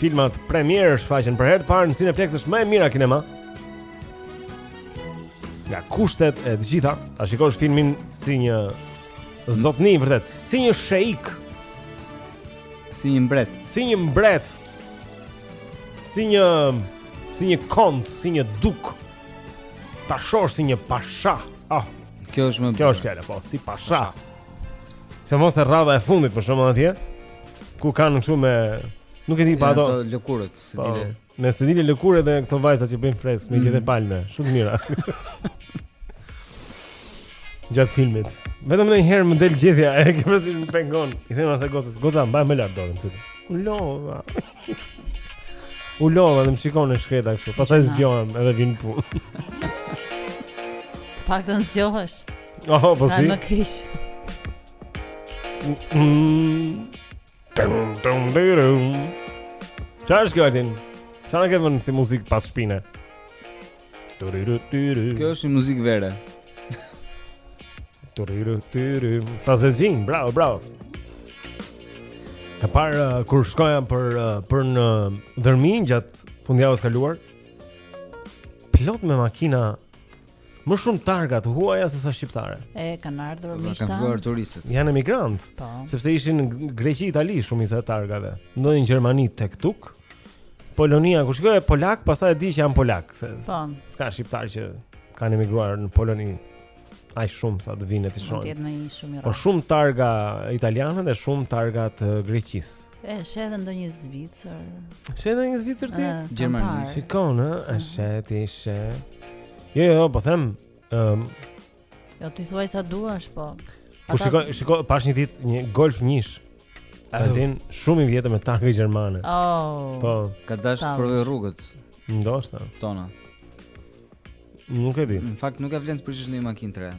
filmat premierë shfaqen për herë të parë në Cineplex është më e mira kinema. Nga kushtet e të gjitha, ta shikosh filmin si një zotni vërtet, si një sheik, si një mbret, si një mbret, si një si një kont, si një duk. Ta shosh si një pasha. Ah, oh, kjo është më kjo është fjala po, si pasha. pasha. Se mos e radha e fundit për pashain atje, ku kanë kështu me nuk e di pa ato lëkurët, se po, dile. Me se dile lëkurë dhe këto vajza që bëjnë fresk me gjethe mm. palme, shumë mirë. Gjatë filmit. Vetëm në një herë më del gjethja, e ke përsëri më pengon. I them asaj gocës, goca, mbaj më lart dorën këtu. U lova. U lova dhe më shikon e shkreta kështu. Pastaj zgjohem edhe vij në punë. Të paktën zgjohesh. Oh, po si. Më keq. Tum tum dirum. Ça është kjo Altin? Ça na ke vënë si muzikë pas shpine? Turiru turu. Kjo është një muzikë vere. Turiru turu. Sa zgjim, bravo, bravo. Kam parë uh, kur shkoja për uh, për në Dhërmi gjatë fundjavës së kaluar. Plot me makina Më shumë targa të huaja se sa shqiptare. E kanë ardhur më shumë. Kanë filluar turistët. Janë emigrantë. Po. Sepse ishin Greqi, Itali shumica e targave. Ndonjë Gjermani tek tuk. Polonia, kur sheh polak, pastaj e di që janë polakë, se. Po. S'ka shqiptarë që kanë emigruar në Poloni aq shumë sa të vijnë t'i shohin. Mund të jetë më shumë. Po shumë targa italiane dhe shumë targa të Greqisë. E sheh edhe ndonjë Zvicër. Sheh edhe një Zvicër ti? Gjermani. Shikon, ë, e sheh ti, sheh. Jo, jo, po them, ëm. Jo ti thuaj sa duash, po. Po shikoj, shikoj, pashë një ditë një Golf njësh. Altin shumë i vjetër me targa gjermane. Oh. Po, ka dashur të provojë rrugët. Ndoshta. Tona. Nuk e di. Në fakt nuk ia vlen të prishësh një makinë të re.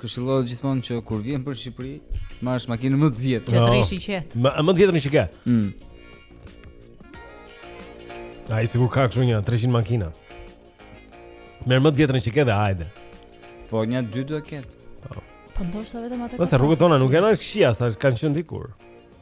Këshillohet gjithmonë që kur vjen për Shqipëri, të marrësh makinën më të vjetër. Që të rrish i qetë. Më më të vjetrën që ke. Mm. Ai sikur ka kështu nja 300 makina. Merr më të vjetrën që ke dhe hajde. Po nja dy do të ketë. Po. Po ndoshta vetëm atë. Se rrugët tona nuk janë aq të këqija sa kanë qenë dikur.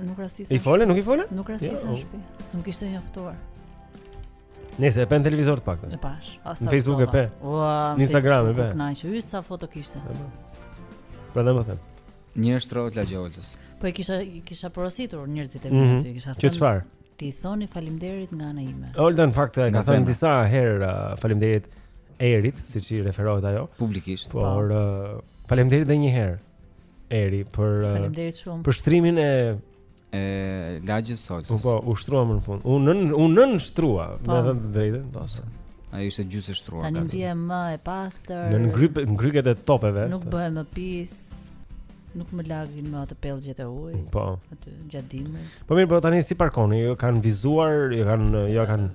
Nuk rastisë. I fole, nuk i fole? Nuk rastisi jo, në shtëpi. S'ju kishte njoftuar. Nëse e pe në televizor të paktën. E pashë. Në Facebook e pe. Në Instagram e pe. Nuk e di sa foto kishte. Prandaj them. U shtrua lagjja Oltës. Po e kisha kisha porositur njerëzit e mi mhm. aty, kisha thënë. Që çfarë? T'i thoni faleminderit nga ana ime. Olta në fakt e ka thënë disa herë uh, faleminderit Erit, siç i referohet ajo. Publikisht. Por po. uh, faleminderit edhe një herë. Eri për Faleminderit shumë. Për shtrimin e e lagjes sonë. Po, po u shtrua më në fund. U na u na u shtrua, po. me thënë të drejtën, po. Ajo ishte gjysmë e shtruar. Tani ndihem më e pastër. Në rrug rrugët e topeve. Nuk bëhem më pis. Nuk më lagin më ato pellgjet e ujit. Po. Aty gjatë dimrit. Po mirë, po tani si parkoni? Ju kanë vijëzuar, ju kanë, ju kanë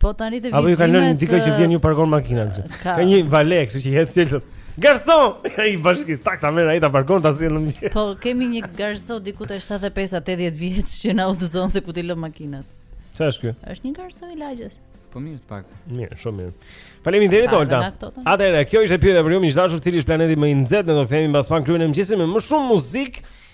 Po tani të vizimet. Apo ju kanë lënë diku që vjen ju parkon makinën. Ka një valet, kështu që jetë cilë thotë. Garson, ai bashkë tak ta merr ai ta parkon ta sjell në mëngjes. Po kemi një garson diku te 75-80 vjeç që na udhëzon se ku ti lë makinat. Çfarë është ky? Është një garson i lagjes. Po mirë të paktë. Mirë, shumë mirë. Faleminderit Olta. Atëherë, kjo ishte pyetja për ju, miq të dashur, cili është planeti më i nxehtë ne do ta themi mbas pak në klubin e mëngjesit me më shumë muzikë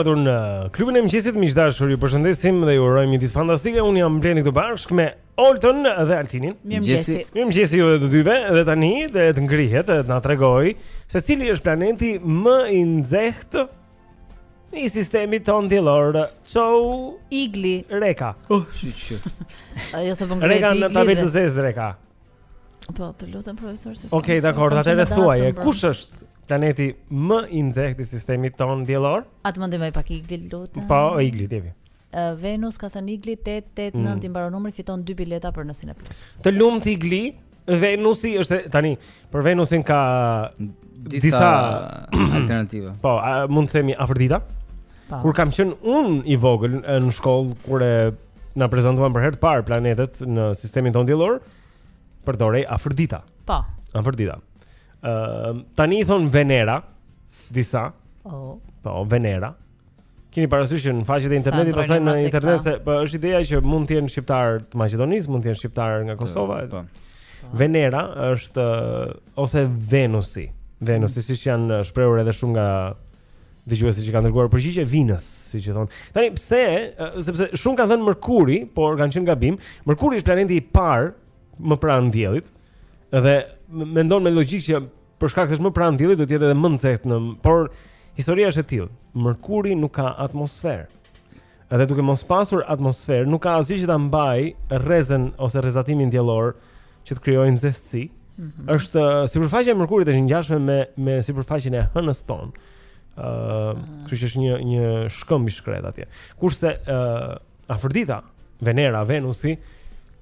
ardhur në klubin e mëngjesit miq të dashur ju përshëndesim dhe ju urojmë një ditë fantastike unë jam blendi këtu bashkë me Oltën dhe Altinin. Mirëmëngjesi. Mirëmëngjesi ju të dyve dhe tani do të ngrihet dhe të na tregojë se cili është planeti më i nxehtë i sistemit tonë diellor. Çau Igli. Reka. Oh, shiçi. Ajo se bën Reka në tabelën e zezë Reka. Po, të lutem profesor se. Okej, okay, dakord, atëherë thuaje, kush është planeti më i nxehtë i sistemit ton diellor? A të mendoj pak Igli, të lutem. Po, Igli, devi. Venus ka thënë Igli 889 i mbaron numri fiton dy bileta për në Cineplex. Të lumtë Igli, Venusi është tani për Venusin ka disa, disa alternativa. Po, a, mund të themi Afërdita? Po. Kur kam qenë unë i vogël në shkollë kur na prezantuan për herë të parë planetet në sistemin tonë diellor, përdorej Afërdita. Po. Afërdita. Ëm uh, tani i thonë Venera disa. Oh. Po, Venera. Keni parasysh që në faqet e internetit, pastaj në internet se po është ideja që mund të jenë shqiptarë të Maqedonisë, mund të jenë shqiptarë nga Kosova. Po. Venera është ose Venusi. Venusi siç janë shprehur edhe shumë nga dëgjuesit që kanë dërguar përgjigje Venus, siç e thonë. Tani pse? Sepse shumë kanë thënë Merkuri, por kanë qenë gabim. Merkuri është planeti i parë më pranë diellit dhe mendon me logjikë që Për shkak se është më pranë diellit do të jetë edhe më i nxehtë, por historia është e tillë. Merkuri nuk ka atmosferë. Edhe duke mos pasur atmosferë, nuk ka asgjë që ta mbajë rrezen ose rrezatimin diellor që të krijojë nxehtësi. Mm -hmm. Është sipërfaqja e Merkurit është e ngjashme me me sipërfaqen e hënës tonë. Ëh, uh, kështu që është një një shkëmb i shkretë atje. Kurse ëh uh, Afërdita, Venera, Venusi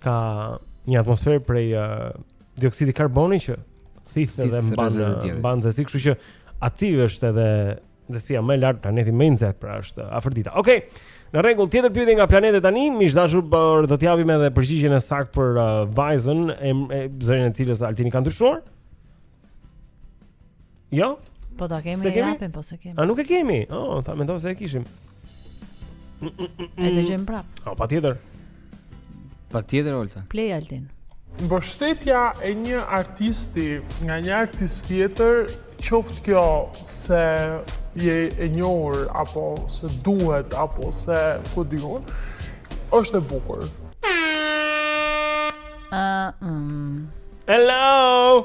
ka një atmosferë prej uh, dioksidi karboni që thith edhe mban mban nxehtësi, kështu që aty është edhe nxehtësia më e lartë planeti më i nxehtë pra është Afërdita. Okej. Okay. Në rregull, tjetër pyetje nga planetet tani, miq të dashur, por do të japim edhe përgjigjen e saktë për uh, vajzën e, e zërin e cilës Altini ka ndryshuar. Jo? Po ta kemi e japim, po s'e kemi. A nuk e kemi? Oh, thashë mendova se e kishim. E dëgjojmë prap. Oh, patjetër. Patjetër, Olta. Play Altin. Mbështetja e një artisti nga një artist tjetër, qoftë kjo se je e njohur apo se duhet apo se ku di unë, është e bukur. Uh, mm. Hello.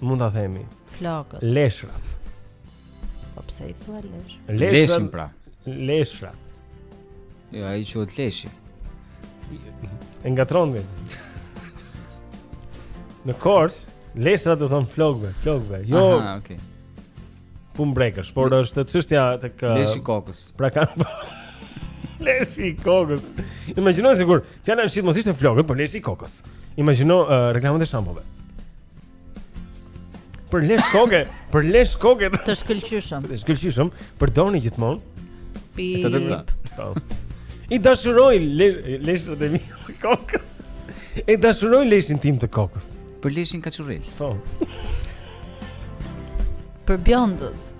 Mund ta themi. Flokët. Leshrat. Po pse i thua lesh? Leshrat pra. Leshrat. Jo, ai quhet leshi. E ngatërron vend. Në Korçë, leshra u thonë flokëve, flokëve. Jo. Aha, okay. punë brekësh, por është çështja tek uh, leshi i kokës. Pra kanë leshi i kokës. Imagjino sikur fjala në shqip mos ishte flokët, por leshi i kokës. Imagjino uh, reklamën e shampove. Për lesh koke, për lesh koke të shkëlqyshëm. Të shkëlqyshëm, përdorni gjithmonë. Pi. Të dëgjon. Po. I dashuroj leshtë e mi të kokës. E dashuroj leshin tim të kokës. Për leshin kaçurrel. Po. Për bjondët.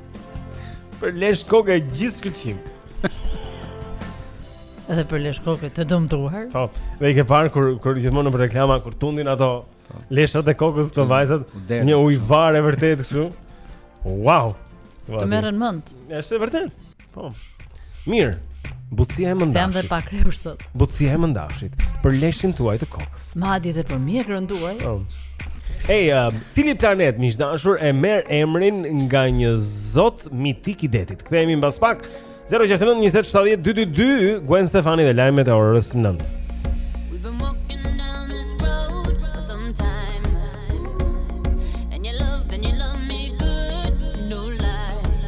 Për lesh koke gjithë shkëlqim. Edhe për lesh koke të dëmtuar. Po. Dhe i ke parë kur kur gjithmonë në reklama kur tundin ato po. leshrat e kokës ato vajzat, një ujëvarë e vërtetë kështu. Wow. Të merren mendtë. Është vërtet. Po. Mirë. Butësia e mëndafshit. Jam dhe pa krehur sot. Butësia e mëndafshit për leshin tuaj të kokës. Madje edhe për mjekrën tuaj. Po. Ej, uh, cili planet miq të dashur e merr emrin nga një zot mitik i detit? Kthehemi mbas pak. 069 20 70 222 Gwen Stefani dhe lajmet e orës 9.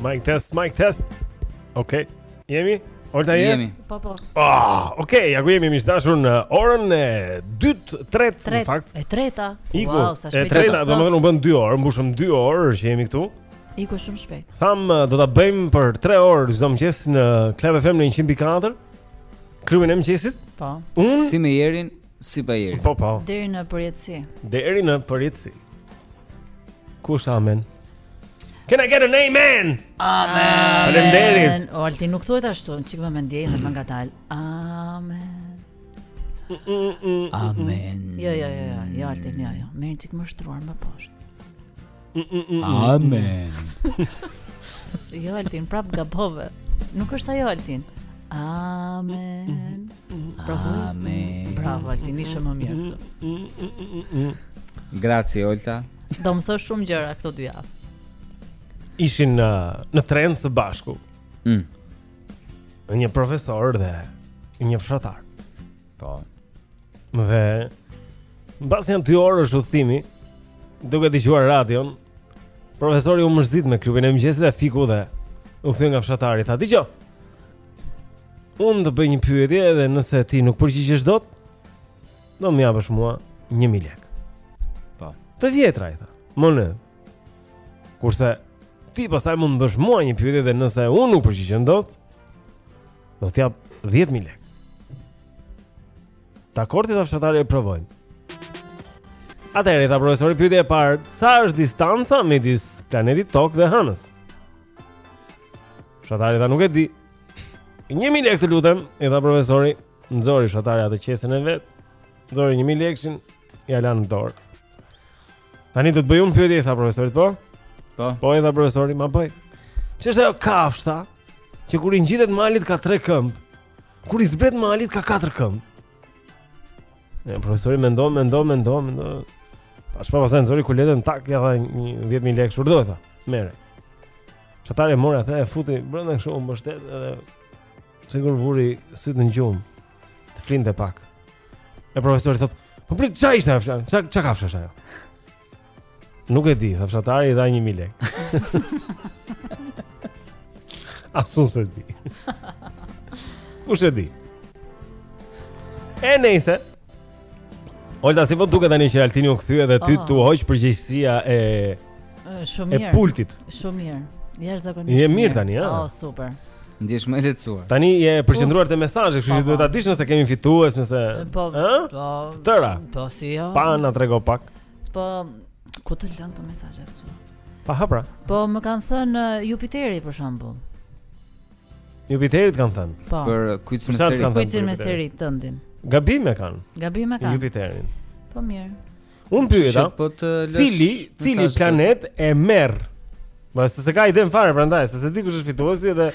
Mic test, mic test. Okej. Okay. Jemi? Olta jemi? Jemi. Po, po. Ah, oh, okej, okay, ja ku jemi miq të dashur në orën e 2, 3 në fakt. E treta. Iku, wow, sa shpejt. E treta, domethënë u bënë 2 orë, mbushëm 2 orë që jemi këtu. Iku shumë shpejt. Thamë uh, do ta bëjmë për 3 orë çdo mëngjes në Club FM në 104. Klubin e mëngjesit? Po. Unë si me Jerin, si pa Jerin. Po po. Deri në përjetësi. Deri në përjetësi. Kush amen? Can I get an amen? Amen. Faleminderit. O Altin nuk thuhet ashtu, çik me mendje dhe më ngadalë. Amen. Amen. Jo, jo, jo, jo, jo, Altin, jo, jo. Merr çik më shtruar më poshtë. Amen. Jo Altin, prap gabove. Nuk është ajo Altin. Amen. Amen. Bravo Altin, ishe më mirë këtu. Grazie Olta. Do mësoj shumë gjëra këto dy javë. Ishin në tren së bashku. Mm. Një profesor dhe një fshatar. Po. Dhe mbas nja 2 orësh udhëtimi, duke dëgjuar radion, profesori u mërzit me klubin e mëngjesit e fiku dhe u kthye nga fshatari. Tha, "Dëgjo. Unë do bëj një pyetje edhe nëse ti nuk përgjigjesh dot, do më japësh mua 1000 lekë." Po. Të vjetra i tha. Mirë. Kurse ti pastaj mund të bësh mua një pyetje dhe nëse unë nuk përgjigjem dot, Do të jap 10000 lekë. Dakord i tha fshatari e provojmë. Atëherë i tha profesori pyetja e parë, sa është distanca midis planetit Tokë dhe Hënës? Fshatari tha nuk e di. 1000 lekë të lutem, i tha profesori, nxori fshatari atë qesen e vet. Nxori 1000 lekëshin, ia la në dorë. Tani do të bëj unë pyetje i tha profesorit, po? Po. Po i tha profesori, ma bëj. Ç'është ajo kafsha që kur i ngjitet malit ka tre këmbë? Kur i zbret malit ka katër këmbë. Ja, profesori mendon, mendon, mendon, mendon. Pas pak nxori kuletën tak ia dha 10000 lekë urdhëro tha. Merre. Fshatari e mori dhe e futi brenda kështu u mbështet edhe sikur vuri sytë në gjumë. Të flinte pak. E profesori thotë, "Po prit ça ishte kafsha? Ça ça kafshe është ajo?" Nuk e di, tha fshatari i dha 1000 lekë. As unë s'e di. Kush e di? E nejse. Olta si po duket tani që Altini u kthye dhe ty oh. t'u hoq përgjegjësia e shumë mirë. E pultit. Shumë mirë. Jashtëzakonisht. Je mirë tani, ha? Oh, super. Ndjesh më e lehtësuar. Tani je përqendruar te mesazhe, kështu që po, duhet ta po. dish nëse kemi fitues, nëse po, ë? Po. Tëra. Po si jo. Pa na trego pak. Po ku të lënë këto mesazhe këtu? Pa hapra. Po më kanë thënë uh, Jupiteri për shembull. Jupiterit kanë thënë. Po. Për kuicin me seri. Për kuicin me seri tëndin. Gabim e kanë. Gabim e kanë. Jupiterin. Po mirë. Unë pyeta. Po të lësh. Cili, cili planet e merr? Ma se s'e ka idenë fare prandaj, se s'e di kush është fituesi dhe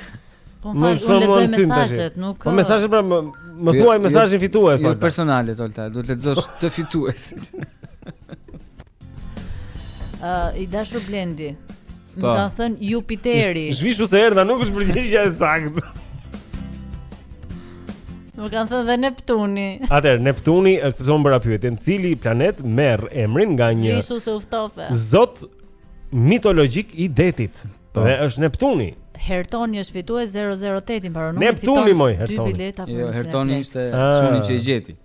Po më fal, unë lexoj mesazhet, nuk Po mesazhet pra më, më thuaj mesazhin fitues. Jo personale, Olta, do të lexosh të fituesit. Uh, I dashur Blendi Më po. kanë thënë Jupiteri Zhvishu se erdha nuk është përgjigjja e saktë Më kanë thënë dhe Neptuni. Atëherë Neptuni, sepse unë bëra pyetjen, cili planet merr emrin nga një Vishu se u ftohe. Zot mitologjik i detit. Po. Dhe është Neptuni. Hertoni është fitues 008 i mbaron numri fiton. Neptuni moj Hertoni. Dy bileta për jo, Hertoni ishte çuni që i gjeti.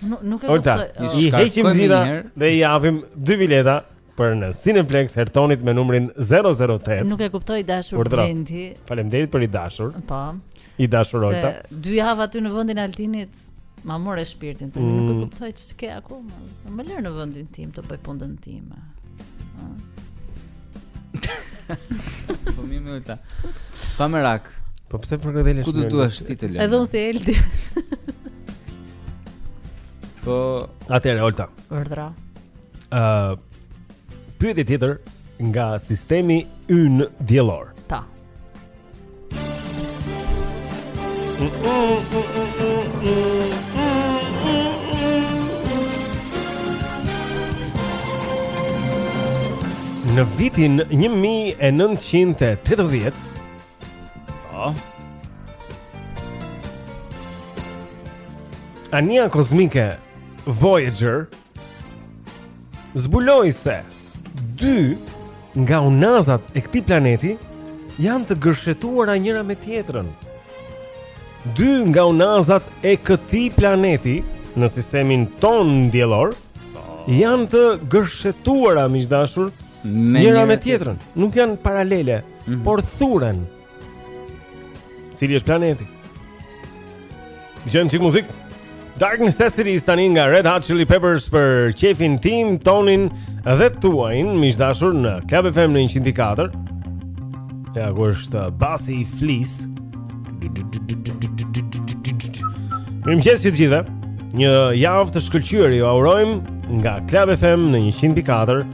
Nuk nuk e kuptoj. I heqim të gjitha dhe i japim dy bileta për në Cineplex Hertonit me numrin 008. Nuk e kuptoj i dashur Blendi. Faleminderit për i dashur. Po. I dashur Olta. Dy javë aty në vendin e Altinit, ma more shpirtin tani, mm. nuk e mm. kuptoj ç'ke akoma. Më lër në vendin tim të bëj punën time. Po mi Olta. Pa merak. Po pse për këtë lesh? Ku do duash ti të lë? Edhe unë si Eldi. Po, atëherë Olta. Urdhëro. Ë uh, pyetje tjetër nga sistemi ynë diellor. Ta. Mm -mm -mm Në vitin 1980, Oh. Anija kozmike Voyager zbuloi se dy nga unazat e këtij planeti janë të gërshetuara njëra me tjetrën. Dy nga unazat e këtij planeti në sistemin tonë diellor po. janë të gërshetuara miq të dashur me njëra me tjetrën, nuk janë paralele, mm -hmm. por thuren. Cili është planeti? Dëgjojmë çik muzikë. Dark Necessities tani nga Red Hot Chili Peppers për qejfin tim, tonin dhe tuajin, miq të dashur në Club FM në 104. Ja ku është basi i Flea-s. Mirëmëngjes të gjithëve Një javë të shkëlqyer jua urojmë nga Club FM në 104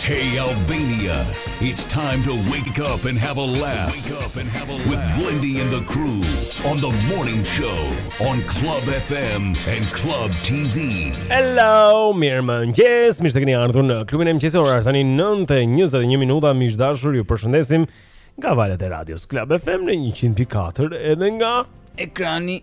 Hey Albania, it's time to wake up and have a laugh. Wake up and have a laugh with Blendi and the crew on the morning show on Club FM and Club TV. Hello, mirëmëngjes. Mirë se keni ardhur në klubin e mëngjesit. Ora është tani 9:21 minuta. Miq të dashur, ju përshëndesim nga valët e radios Club FM në 104 edhe nga ekrani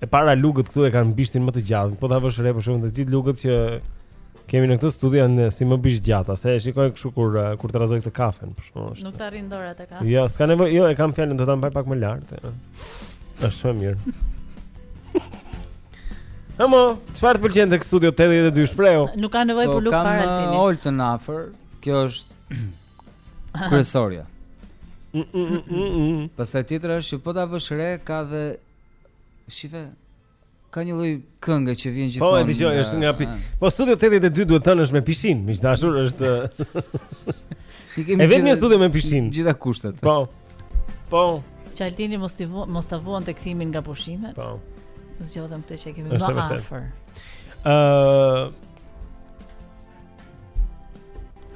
e para lugët këtu e kanë bishtin më të gjatë. Po ta vësh re për shembull të gjithë lugët që kemi në këtë studio janë si më bishtgjata, se e shikoj kështu kur eh, kur trazoj këtë kafen për shembull. Nuk të arrin dora te kafja. Jo, s'ka nevojë, jo, e kam fjalën do ta mbaj pak më lart. Eh. Është shumë mirë. Amo, çfarë të pëlqen tek studio 82 shprehu? Nuk ka nevojë po, për lugë fare eh, Altini. Kam Oltën afër. Kjo është kryesorja. Mm, mm, mm, Pastaj tjetra është që po ta vësh re ka dhe Shive, ka një lloj këngë që vjen gjithmonë. Po, e dëgjoj, është nga pi. Po studio 82 duhet thënë është me pishinë, miq të dashur, është. E vetmja studio me pishinë. Gjitha kushtet. Po. Po. Që Altini mos ti mos ta vuante kthimin nga pushimet. Po. Zgjodhëm këtë që kemi më afër. Ëh. Uh,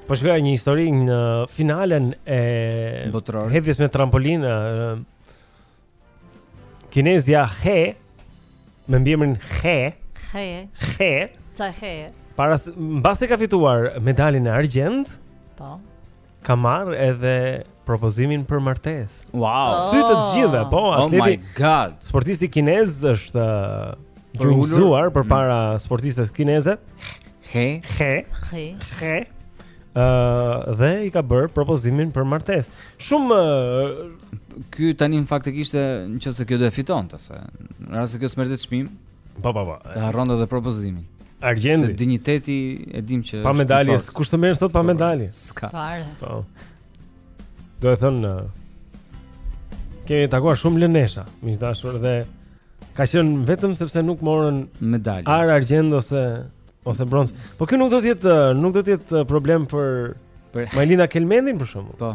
po shkruhej një histori në finalen e botërorit. Hedhjes me trampolinë. Uh, Kinezja He me mbiemrin He. He. He. Zi He. Para mbasi ka fituar medaljen e argjendtë. Po. Ka marrë edhe propozimin për martesë. Wow. Oh. Sy të të gjithëve, po, oh atleti. Oh my god. Sportisti kinez është uh, gjunjëzuar përpara mm. sportistes kineze. He. He. He. He. Uh, dhe i ka bërë propozimin për martesë. Shumë uh, Ky tani në fakt e kishte nëse kjo do e fitonte se në rast se kjo s'merrte çmim. Po po po. Ta harronte edhe propozimin. Argjendi. Se të gjithë e dimë që pa medalje, kush të merr sot pa po, medalje? S'ka. Po. Domethënë kemi takuar shumë lëneshë, miq të dashur dhe ka qenë vetëm sepse nuk morën medalje. Ar argjend ose ose bronz. Po kjo nuk do të jetë nuk do të jetë problem për për Majlinda Kelmendin për shembull. Po.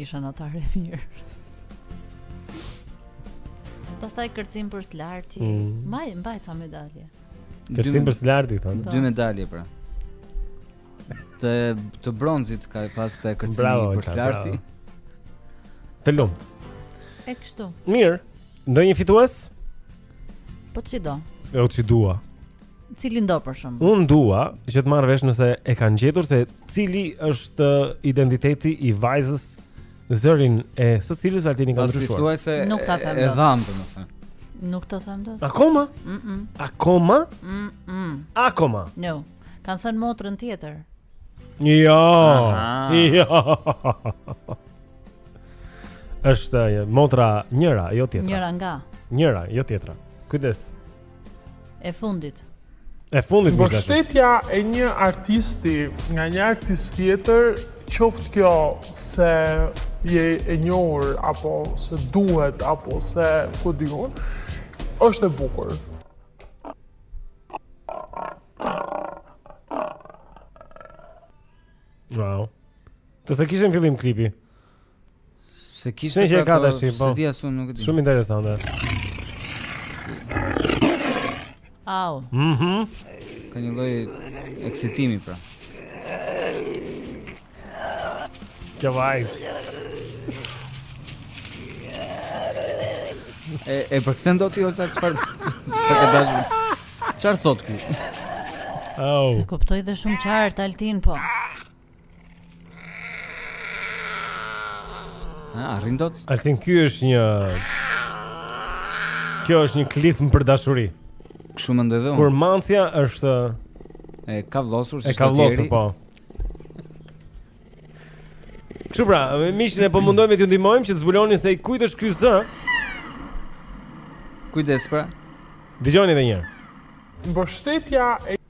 Isha notare e mirë. Pastaj kërcim për së larti. Mm. Mbaj, mbajta medalje. Kërcim për së larti thonë. Po. Dy medalje pra. Të të bronzit ka pas te kërcimi bravo, për së larti. Të lumt. E kështu. Mirë. Ndonjë fitues? Po ç'i do. Jo ç'i dua. Cilin do për shembull? Unë dua që të marrë vesh nëse e kanë gjetur se cili është identiteti i vajzës zërin e së cilës Altini ka ndryshuar. Pasi thua se nuk ta them. E dhamë domethënë. Nuk ta them dot. Akoma? Mm -mm. Akoma? Mm -mm. Akoma. No. Kanë thënë motrën tjetër. Jo. Jo. Është motra njëra, jo tjetra. Njëra nga. Njëra, jo tjetra. Kujdes. E fundit. E fundit miq të dashur. Mbështetja e një artisti nga një artist tjetër, qoftë kjo se je e njohur apo se duhet apo se ku di unë, është e bukur. Wow. Ti s'e kishe në fillim klipi. S'e kishte Shenjë e katër si, po. S'e di as unë nuk e di. Shumë interesante. Au. Mhm. Mm ka një lloj eksitimi pra. Kjo vajzë. E e për këtë ndot i ulta çfarë çfarë ka dashur. Çfarë thotë ky? Au. S'e kuptoj dhe shumë qartë Altin po. Ah, arrin dot. Altin ky është një Kjo është një klithmë për dashuri. Kështu mendoj edhe unë. Kur mancia është e ka vlosur si E ka vlosur po. Kështu pra, me mishin e po mundohemi t'ju ndihmojmë që të zbuloni se i kujt është ky zë. Kujdes pra. Dëgjoni edhe një herë. Mbështetja e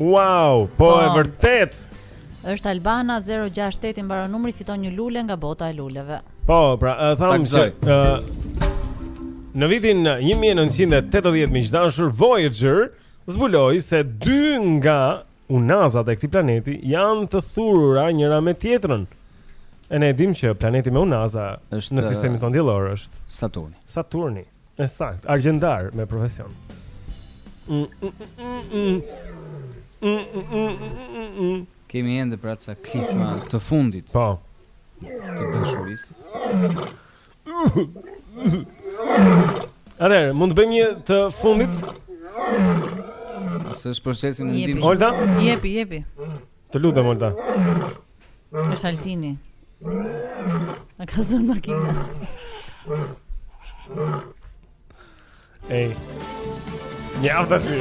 Wow, po, po e vërtetë. Është Albana 068 i mbaron numri fiton një lule nga bota e luleve. Po, pra, uh, thamë se uh, në vitin 1980 miq të dashur Voyager zbuloi se dy nga unazat e këtij planeti janë të thurura njëra me tjetrën. E ne e dimë që planeti me unaza është në sistemin tonë diellor është Saturni. Saturni. E saktë, argjendar me profesion. Kemi ende pra ca klithma të fundit. Po. Të dashurisë. Atëherë, mund të bëjmë një të fundit? Se është procesin në ndim. Olta? Jepi, jepi. Të lutem Olta. Është Altini. A ka zonë makina? Ej. Një avë të shi.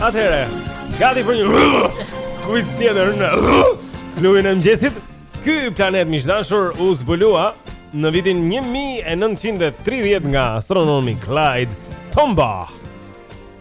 Atëhere, gati për një kuiz tjetër në klubin e mëngjesit. Ky planet miq të dashur u zbulua në vitin 1930 nga astronomi Clyde Tombaugh.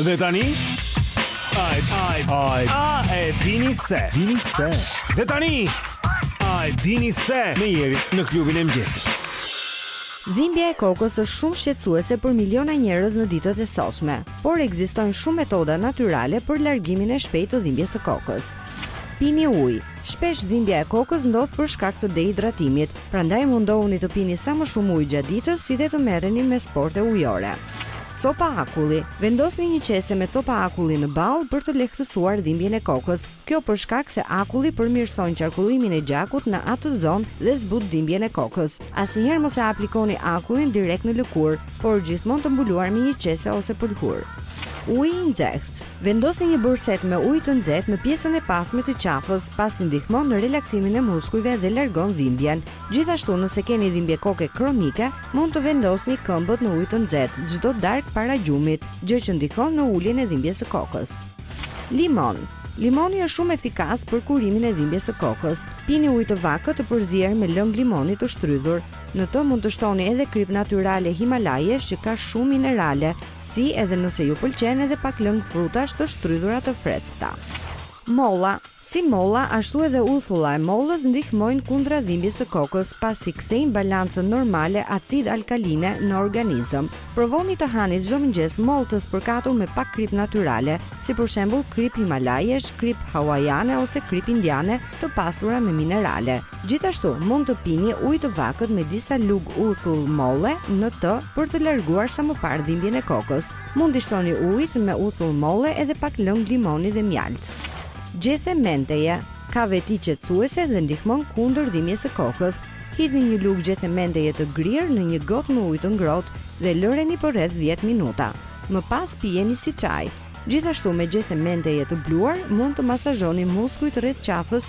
Dhe tani Ai ai ai a e dini se dini se Dhe tani A e dini se me Jerin në klubin e mëngjesit Dhimbja e kokës është shumë shqetësuese për miliona njerëz në ditët e sotme. por ekzistojnë shumë metoda natyrale për largimin e shpejtë të dhimbjes së kokës. Pini ujë. Shpesh dhimbja e kokës ndodh për shkak të dehidratimit, prandaj mundohuni të pini sa më shumë ujë gjatë ditës si dhe të merreni me sporte ujore. Copa akulli. Vendosni një qese me copa akulli në ballë për të lehtësuar dhimbjen e kokës. Kjo për shkak se akulli përmirëson qarkullimin e gjakut në atë zonë dhe zbut dhimbjen e kokës. Asnjëherë mos e aplikoni akullin direkt në lëkurë, por gjithmonë të mbuluar me një qese ose pëlhurë. Uji i nxehtë. Vendosni një borsetë me ujë të nxehtë në pjesën e pasme të qafës, pasi ndihmon në relaksimin e muskujve dhe largon dhimbjen. Gjithashtu, nëse keni dhimbje koke kronike, mund të vendosni këmbët në ujë të nxehtë çdo darkë para gjumit, gjë që ndihmon në uljen e dhimbjes së kokës. Limon Limoni është shumë efikas për kurimin e dhimbjes së kokës. Pini ujë të vakët të përzier me lëng limoni të shtrydhur. Në të mund të shtoni edhe kripë natyrale himalajesh që ka shumë minerale, si edhe nëse ju pëlqen edhe pak lëng frutash të shtrydhura të freskëta. Molla Si molla ashtu edhe uthulla e mollës ndihmojnë kundra dhimbjes së kokës pasi kthejnë balancën normale acid alkaline në organizëm. Provoni të hani çdo mëngjes mollë të spërkatur me pak kripë natyrale, si për shembull kripë himalajesh, kripë hawaiane ose kripë indiane të pasura me minerale. Gjithashtu, mund të pini ujë të vakët me disa lugë uthull molle në të për të larguar sa më parë dhimbjen e kokës. Mund t'i shtoni ujit me uthull molle edhe pak lëng limoni dhe mjaltë. Gjethe menteje, ka veti qetësuese dhe ndihmon kundër dhimbjes së kokës. Hidhni një lugë gjethe menteje të grirë në një gotë me ujë të ngrohtë dhe lëreni për rreth 10 minuta. Më pas pijeni si çaj. Gjithashtu me gjethe menteje të bluar mund të masazhoni muskujt rreth qafës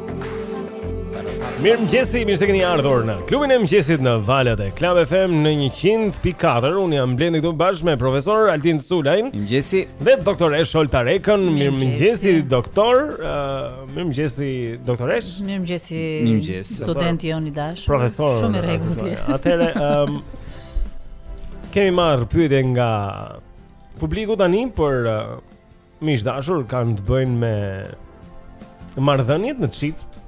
Mirëmëngjesi, mirë se keni ardhur në klubin e mëngjesit në valët e Club FM në 100.4 Unë jam Blendi këtu bashkë me profesor Altin Sulajn Mëngjesi Dhe doktoreshë Holta Rekën Mirëmëngjesi doktor uh, Mirëmëngjesi doktoreshë Mirëmëngjesi Mirëmëngjesi Studenti jonë i dashur Profesor Shumë i rregullt Atëherë um, Kemi marrë pyetje nga publiku tani për uh, Me ish-dashur kanë të bëjnë me marrëdhëniet në çift.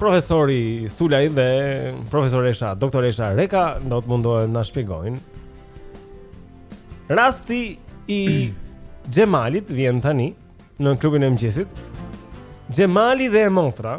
Profesori Sulaj dhe profesoresha doktoresha Reka do të mundohen na shpjegojnë. Rasti i Xhemalit vjen tani në klubin e mëngjesit. Xhemali dhe e motra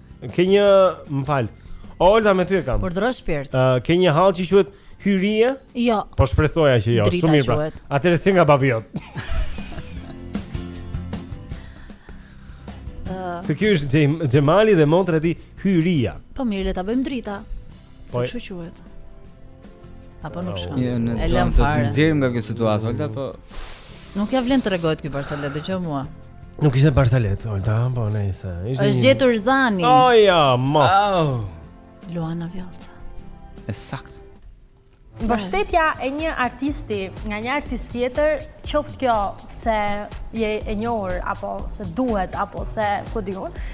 Ke një, më fal. Olta me ty e kam. Po dro shpirt. Ë, ke një hallë që quhet Hyrie? Jo. Po shpresoja që jo, shumë mirë. Pra. Atëherë as nga babi jot. Se kjo është Xhem, Xhemali dhe motra e tij Hyria Po mirë le ta bëjmë Drita Se po që quhet Apo nuk shkon jo, E lëmë fare Nxirrëm nga kjo situatë Olta po Nuk ja vlen të tregohet kjo barsaletë Dëgjo mua Nuk ishte barsaletë, Olta, po nejse. Ishte Është gjetur Zani. Oh ja, mos. Oh. Luana Vjollca. Është e saktë. Mbështetja e një artisti nga një artist tjetër, qoftë kjo se je e njohur apo se duhet apo se ku di unë,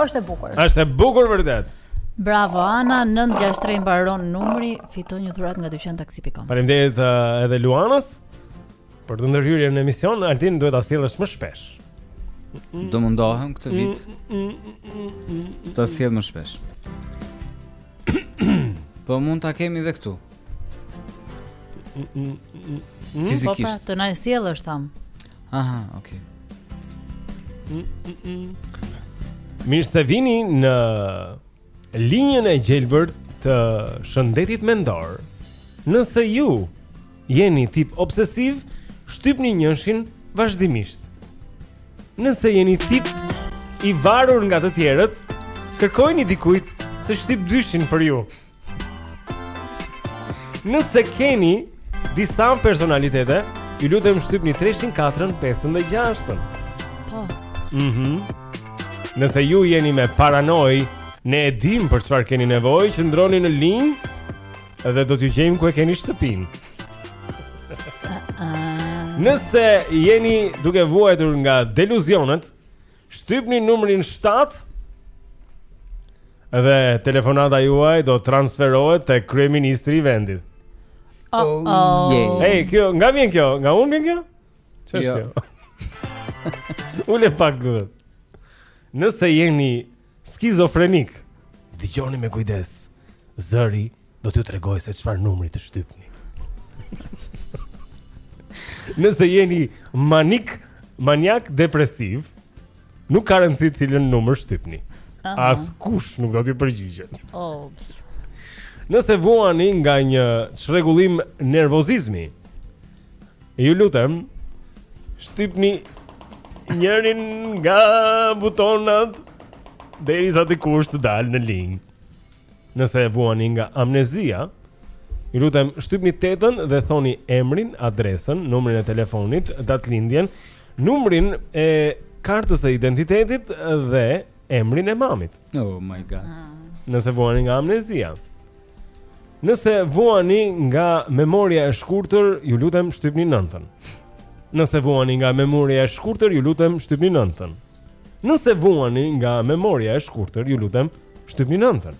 është e bukur. Është e bukur vërtet. Bravo Ana, 963 mbaron numri, fiton një dhuratë nga dyqan taksi.com. Faleminderit uh, edhe Luanës. Për këtë ndërhyrje në emision, Altin duhet ta sjellësh më shpesh. Do mundohem këtë vit. Ta sjell më shpesh. Po mund ta kemi edhe këtu. Fizikisht. Po pra, të na e sjellësh thamë. Aha, okay. Mirë se vini në linjën e gjelbërt të shëndetit mendor. Nëse ju jeni tip obsesiv, shtypni njëshin vazhdimisht. Nëse jeni tip i varur nga të tjerët, kërkojini dikujt të shtypë dyshin për ju. Nëse keni Disa personalitete, ju lutem shtypni 3-shin, 4-ën, 5-ën dhe 6-ën. Po. Mhm. Mm Nëse ju jeni me paranojë, ne e dimë për çfarë keni nevojë, qëndroni në linjë dhe do t'ju gjejmë ku e keni shtëpinë. Nëse jeni duke vuajtur nga deluzionet, Shtypni numrin 7 Dhe telefonata juaj do transferohet te kryeministri i vendit Oh, oh, oh. Yeah. Hey, kjo, nga vjen kjo? Nga unë vjen kjo? Ç'është jo. kjo? Ule pak edhe Nëse jeni skizofrenik Dëgjoni me kujdes Zëri do t'ju tregojë se çfarë numri të shtypni. Nëse jeni manik, maniak depresiv, nuk ka rëndësi cilën numër shtypni. Askush nuk do t'ju përgjigjet. Ops. Nëse vuani nga një çrregullim nervozizmi, ju lutem shtypni njërin nga butonat derisa dikush të dalë në linjë. Nëse vuani nga amnezia, ju lutem shtypni tetën dhe thoni emrin, adresën, numrin e telefonit, datëlindjen, numrin e kartës së identitetit dhe emrin e mamit. Oh my god. Nëse vuani nga amnezia. Nëse vuani nga memoria e shkurtër, ju lutem shtypni nëntën. Nëse vuani nga memoria e shkurtër, ju lutem shtypni nëntën. Nëse vuani nga memoria e shkurtër, ju lutem, shtypni nëntën.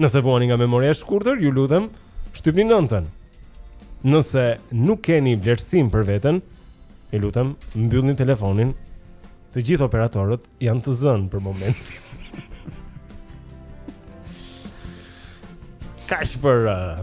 Nëse vuani nga memoria e shkurtër, ju lutem, shtypni nëntën. Nëse nuk keni vlerësim për veten, ju lutem, mbyllni telefonin. Të gjithë operatorët janë të zënë për momentin. Kaq për uh,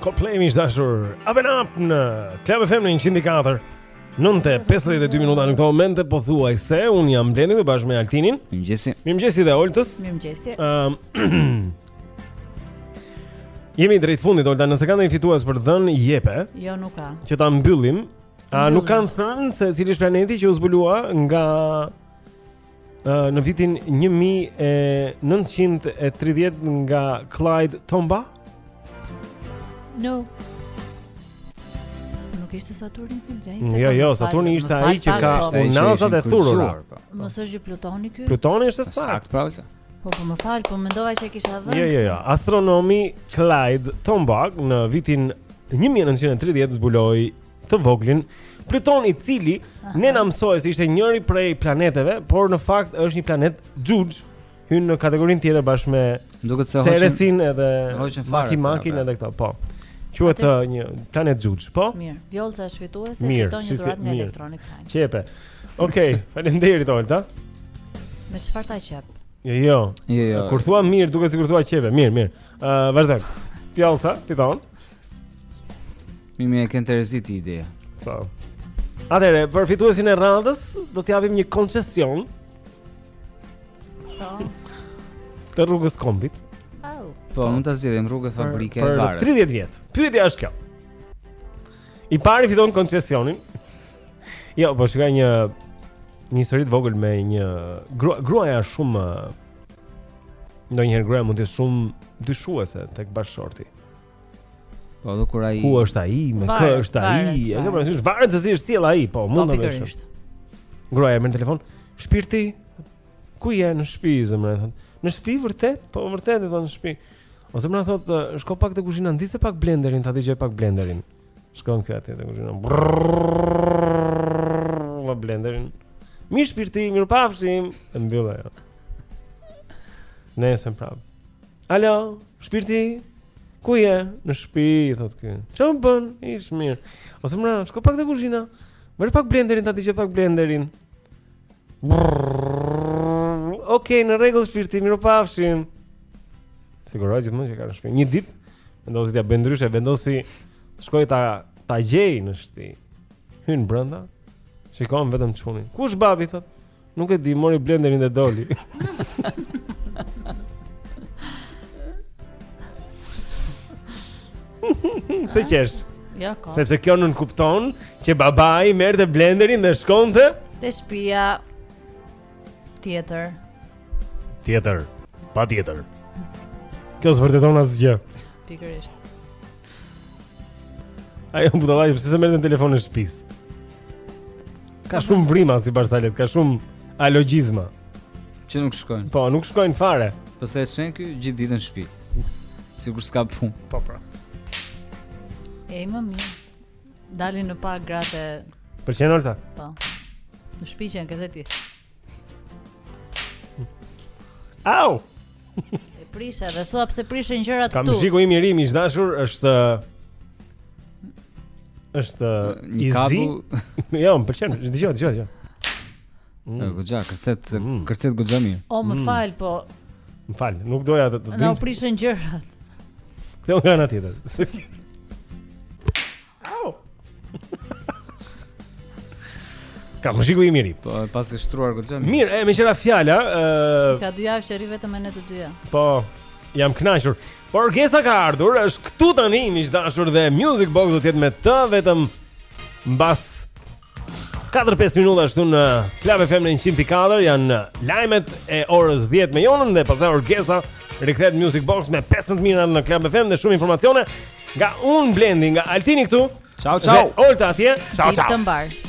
Coldplay miq të dashur. Up and up në Club FM në 104. 9:52 minuta në këto momente pothuajse unë jam Blendi dhe bashkë me Altinin. Mirëmëngjesi. Mirëmëngjesi dhe Oltës. Mirëmëngjesi. Ëm. Um, jemi drejt fundit Olta, nëse ka ndonjë fitues për të dhënë jepe. Jo, nuk ka. Që ta mbyllim. A nuk kanë thënë se cili është planeti që u zbulua nga në vitin 1930 nga Clyde Tombaugh? No. Nuk ishte Saturni ky vej. Jo, jo, Saturni ishte ai që ka unazat e thurura. Po. Mos është gjë Plutoni ky? Plutoni është saktë, pra. Po po më fal, po mendova që e kisha dhënë. Jo, jo, jo. Astronomi Clyde Tombaugh në vitin 1930 zbuloi të voglin Pluton i cili ne na mësoi se ishte njëri prej planeteve, por në fakt është një planet xhuxh, hyn në kategorinë tjetër bashkë me duket se hoqën Ceresin edhe Makemaken edhe këto, po. Quhet uh, një planet xhuxh, po? Mirë. Vjollca është fituese, fiton një dhuratë nga Electronic Time. Qepe. Okej, faleminderit Olta. Me çfarë ta qep? Jo, jo. Jo, jo. Kur thua mirë, duket sikur thua qepe. Mirë, mirë. Ë, uh, vazhdo. Vjollca, fiton. Mi mi e kënë të rezit i ide Po Atëherë, për fituesin e radhës Do t'japim një koncesion Po Të rrugës kombit oh. Po, mund ta zgjidhim rrugën e fabrike për, e varës Për 30 vjet Pyetja është kjo I pari fiton koncesionin Jo, po shikaj një një histori të vogël me një grua, gruaja shumë ndonjëherë gruaja mund të jetë shumë dyshuese tek bashkëshorti. Po do kur ai Ku është ai? Me kë është ai? E ke parasysh varet se si është sjell ai, po mund të bësh. Gruaja me telefon, shpirti ku je në shtëpi zemra, thot. Në shtëpi vërtet? Po vërtet i thot, në shtëpi. O zemra, thot, shko pak te kuzhina, ndize pak blenderin, ta dëgjoj pak blenderin. Shkon ky atje te kuzhina. Vë blenderin. Mirë shpirti, mirupafshim. E mbyll ajo. Nesër prapë. Alo, shpirti, ku je? Në shpi, thot ky. Ça më bën, je mirë? O zemra, shko pak te kuzhina. Vëre pak blenderin, ta dëgjoj pak blenderin. Okej, okay, në rregull shpirti, mirupafshim. Sigurohej gjithmonë që e ka në shpi. Një dit, vendosi t'ia bëjë ndryshe, vendosi të shkojë ta, ta gjejë në shpi. Hyn brenda, shikon vetëm çunin. Ku është babi, thot? Nuk e di, mori blenderin dhe doli. Pse s'qesh? Ja, ka. Sepse kjo nënkupton që babai merrte blenderin dhe shkonte te shtëpia tjetër. Tjetër. Patjetër. Kjo s'vërteton asgjë. Pikërisht. Ajo më budalla, pse s'e merrte në telefonin e shtëpisë? Ka shumë vrima si barsaletë, ka shumë alogjizma. Që nuk shkojnë. Po, nuk shkojnë fare. Po pse rri ky gjithë ditën në shtëpi. Sikur s'ka punë. Po, po. Ej, më mirë. Dalin në pa gratë. Pëlqen Olta? Po. Në shtëpi që janë këtë ti. Au! E prisha dhe thua pse prishen gjërat këtu. Ka ikur i miri, miq të dashur është është një kabull. Jo, më pëlqen. Dëgjo, dëgjo, dëgjo. Mm. Po goxha, kërcet, mm. kërcet goxha mirë. O më mm. fal, po. Më fal, nuk doja të të. Na u prishën gjërat. Kthehu nga ana tjetër. Au. Ka më shikoj i miri. Po, pas ke shtruar goxha. Mirë, e meqë ra fjala, ë uh... Ka dy javë që rri vetëm me ne të dyja. Po, jam kënaqur. Por Orgesa ka ardhur, është këtu tani, miq të dashur dhe Music Box do të jetë me të vetëm mbas 4-5 minuta ashtu në Club FM në 100.4 janë lajmet e orës 10 me Jonën dhe pastaj Orgesa rikthehet Music Box me 15 të mirat në Club FM dhe shumë informacione nga unë Blendi, nga Altini këtu Ciao, ciao Dhe Olta atje Ciao, ciao Ditë të mbarë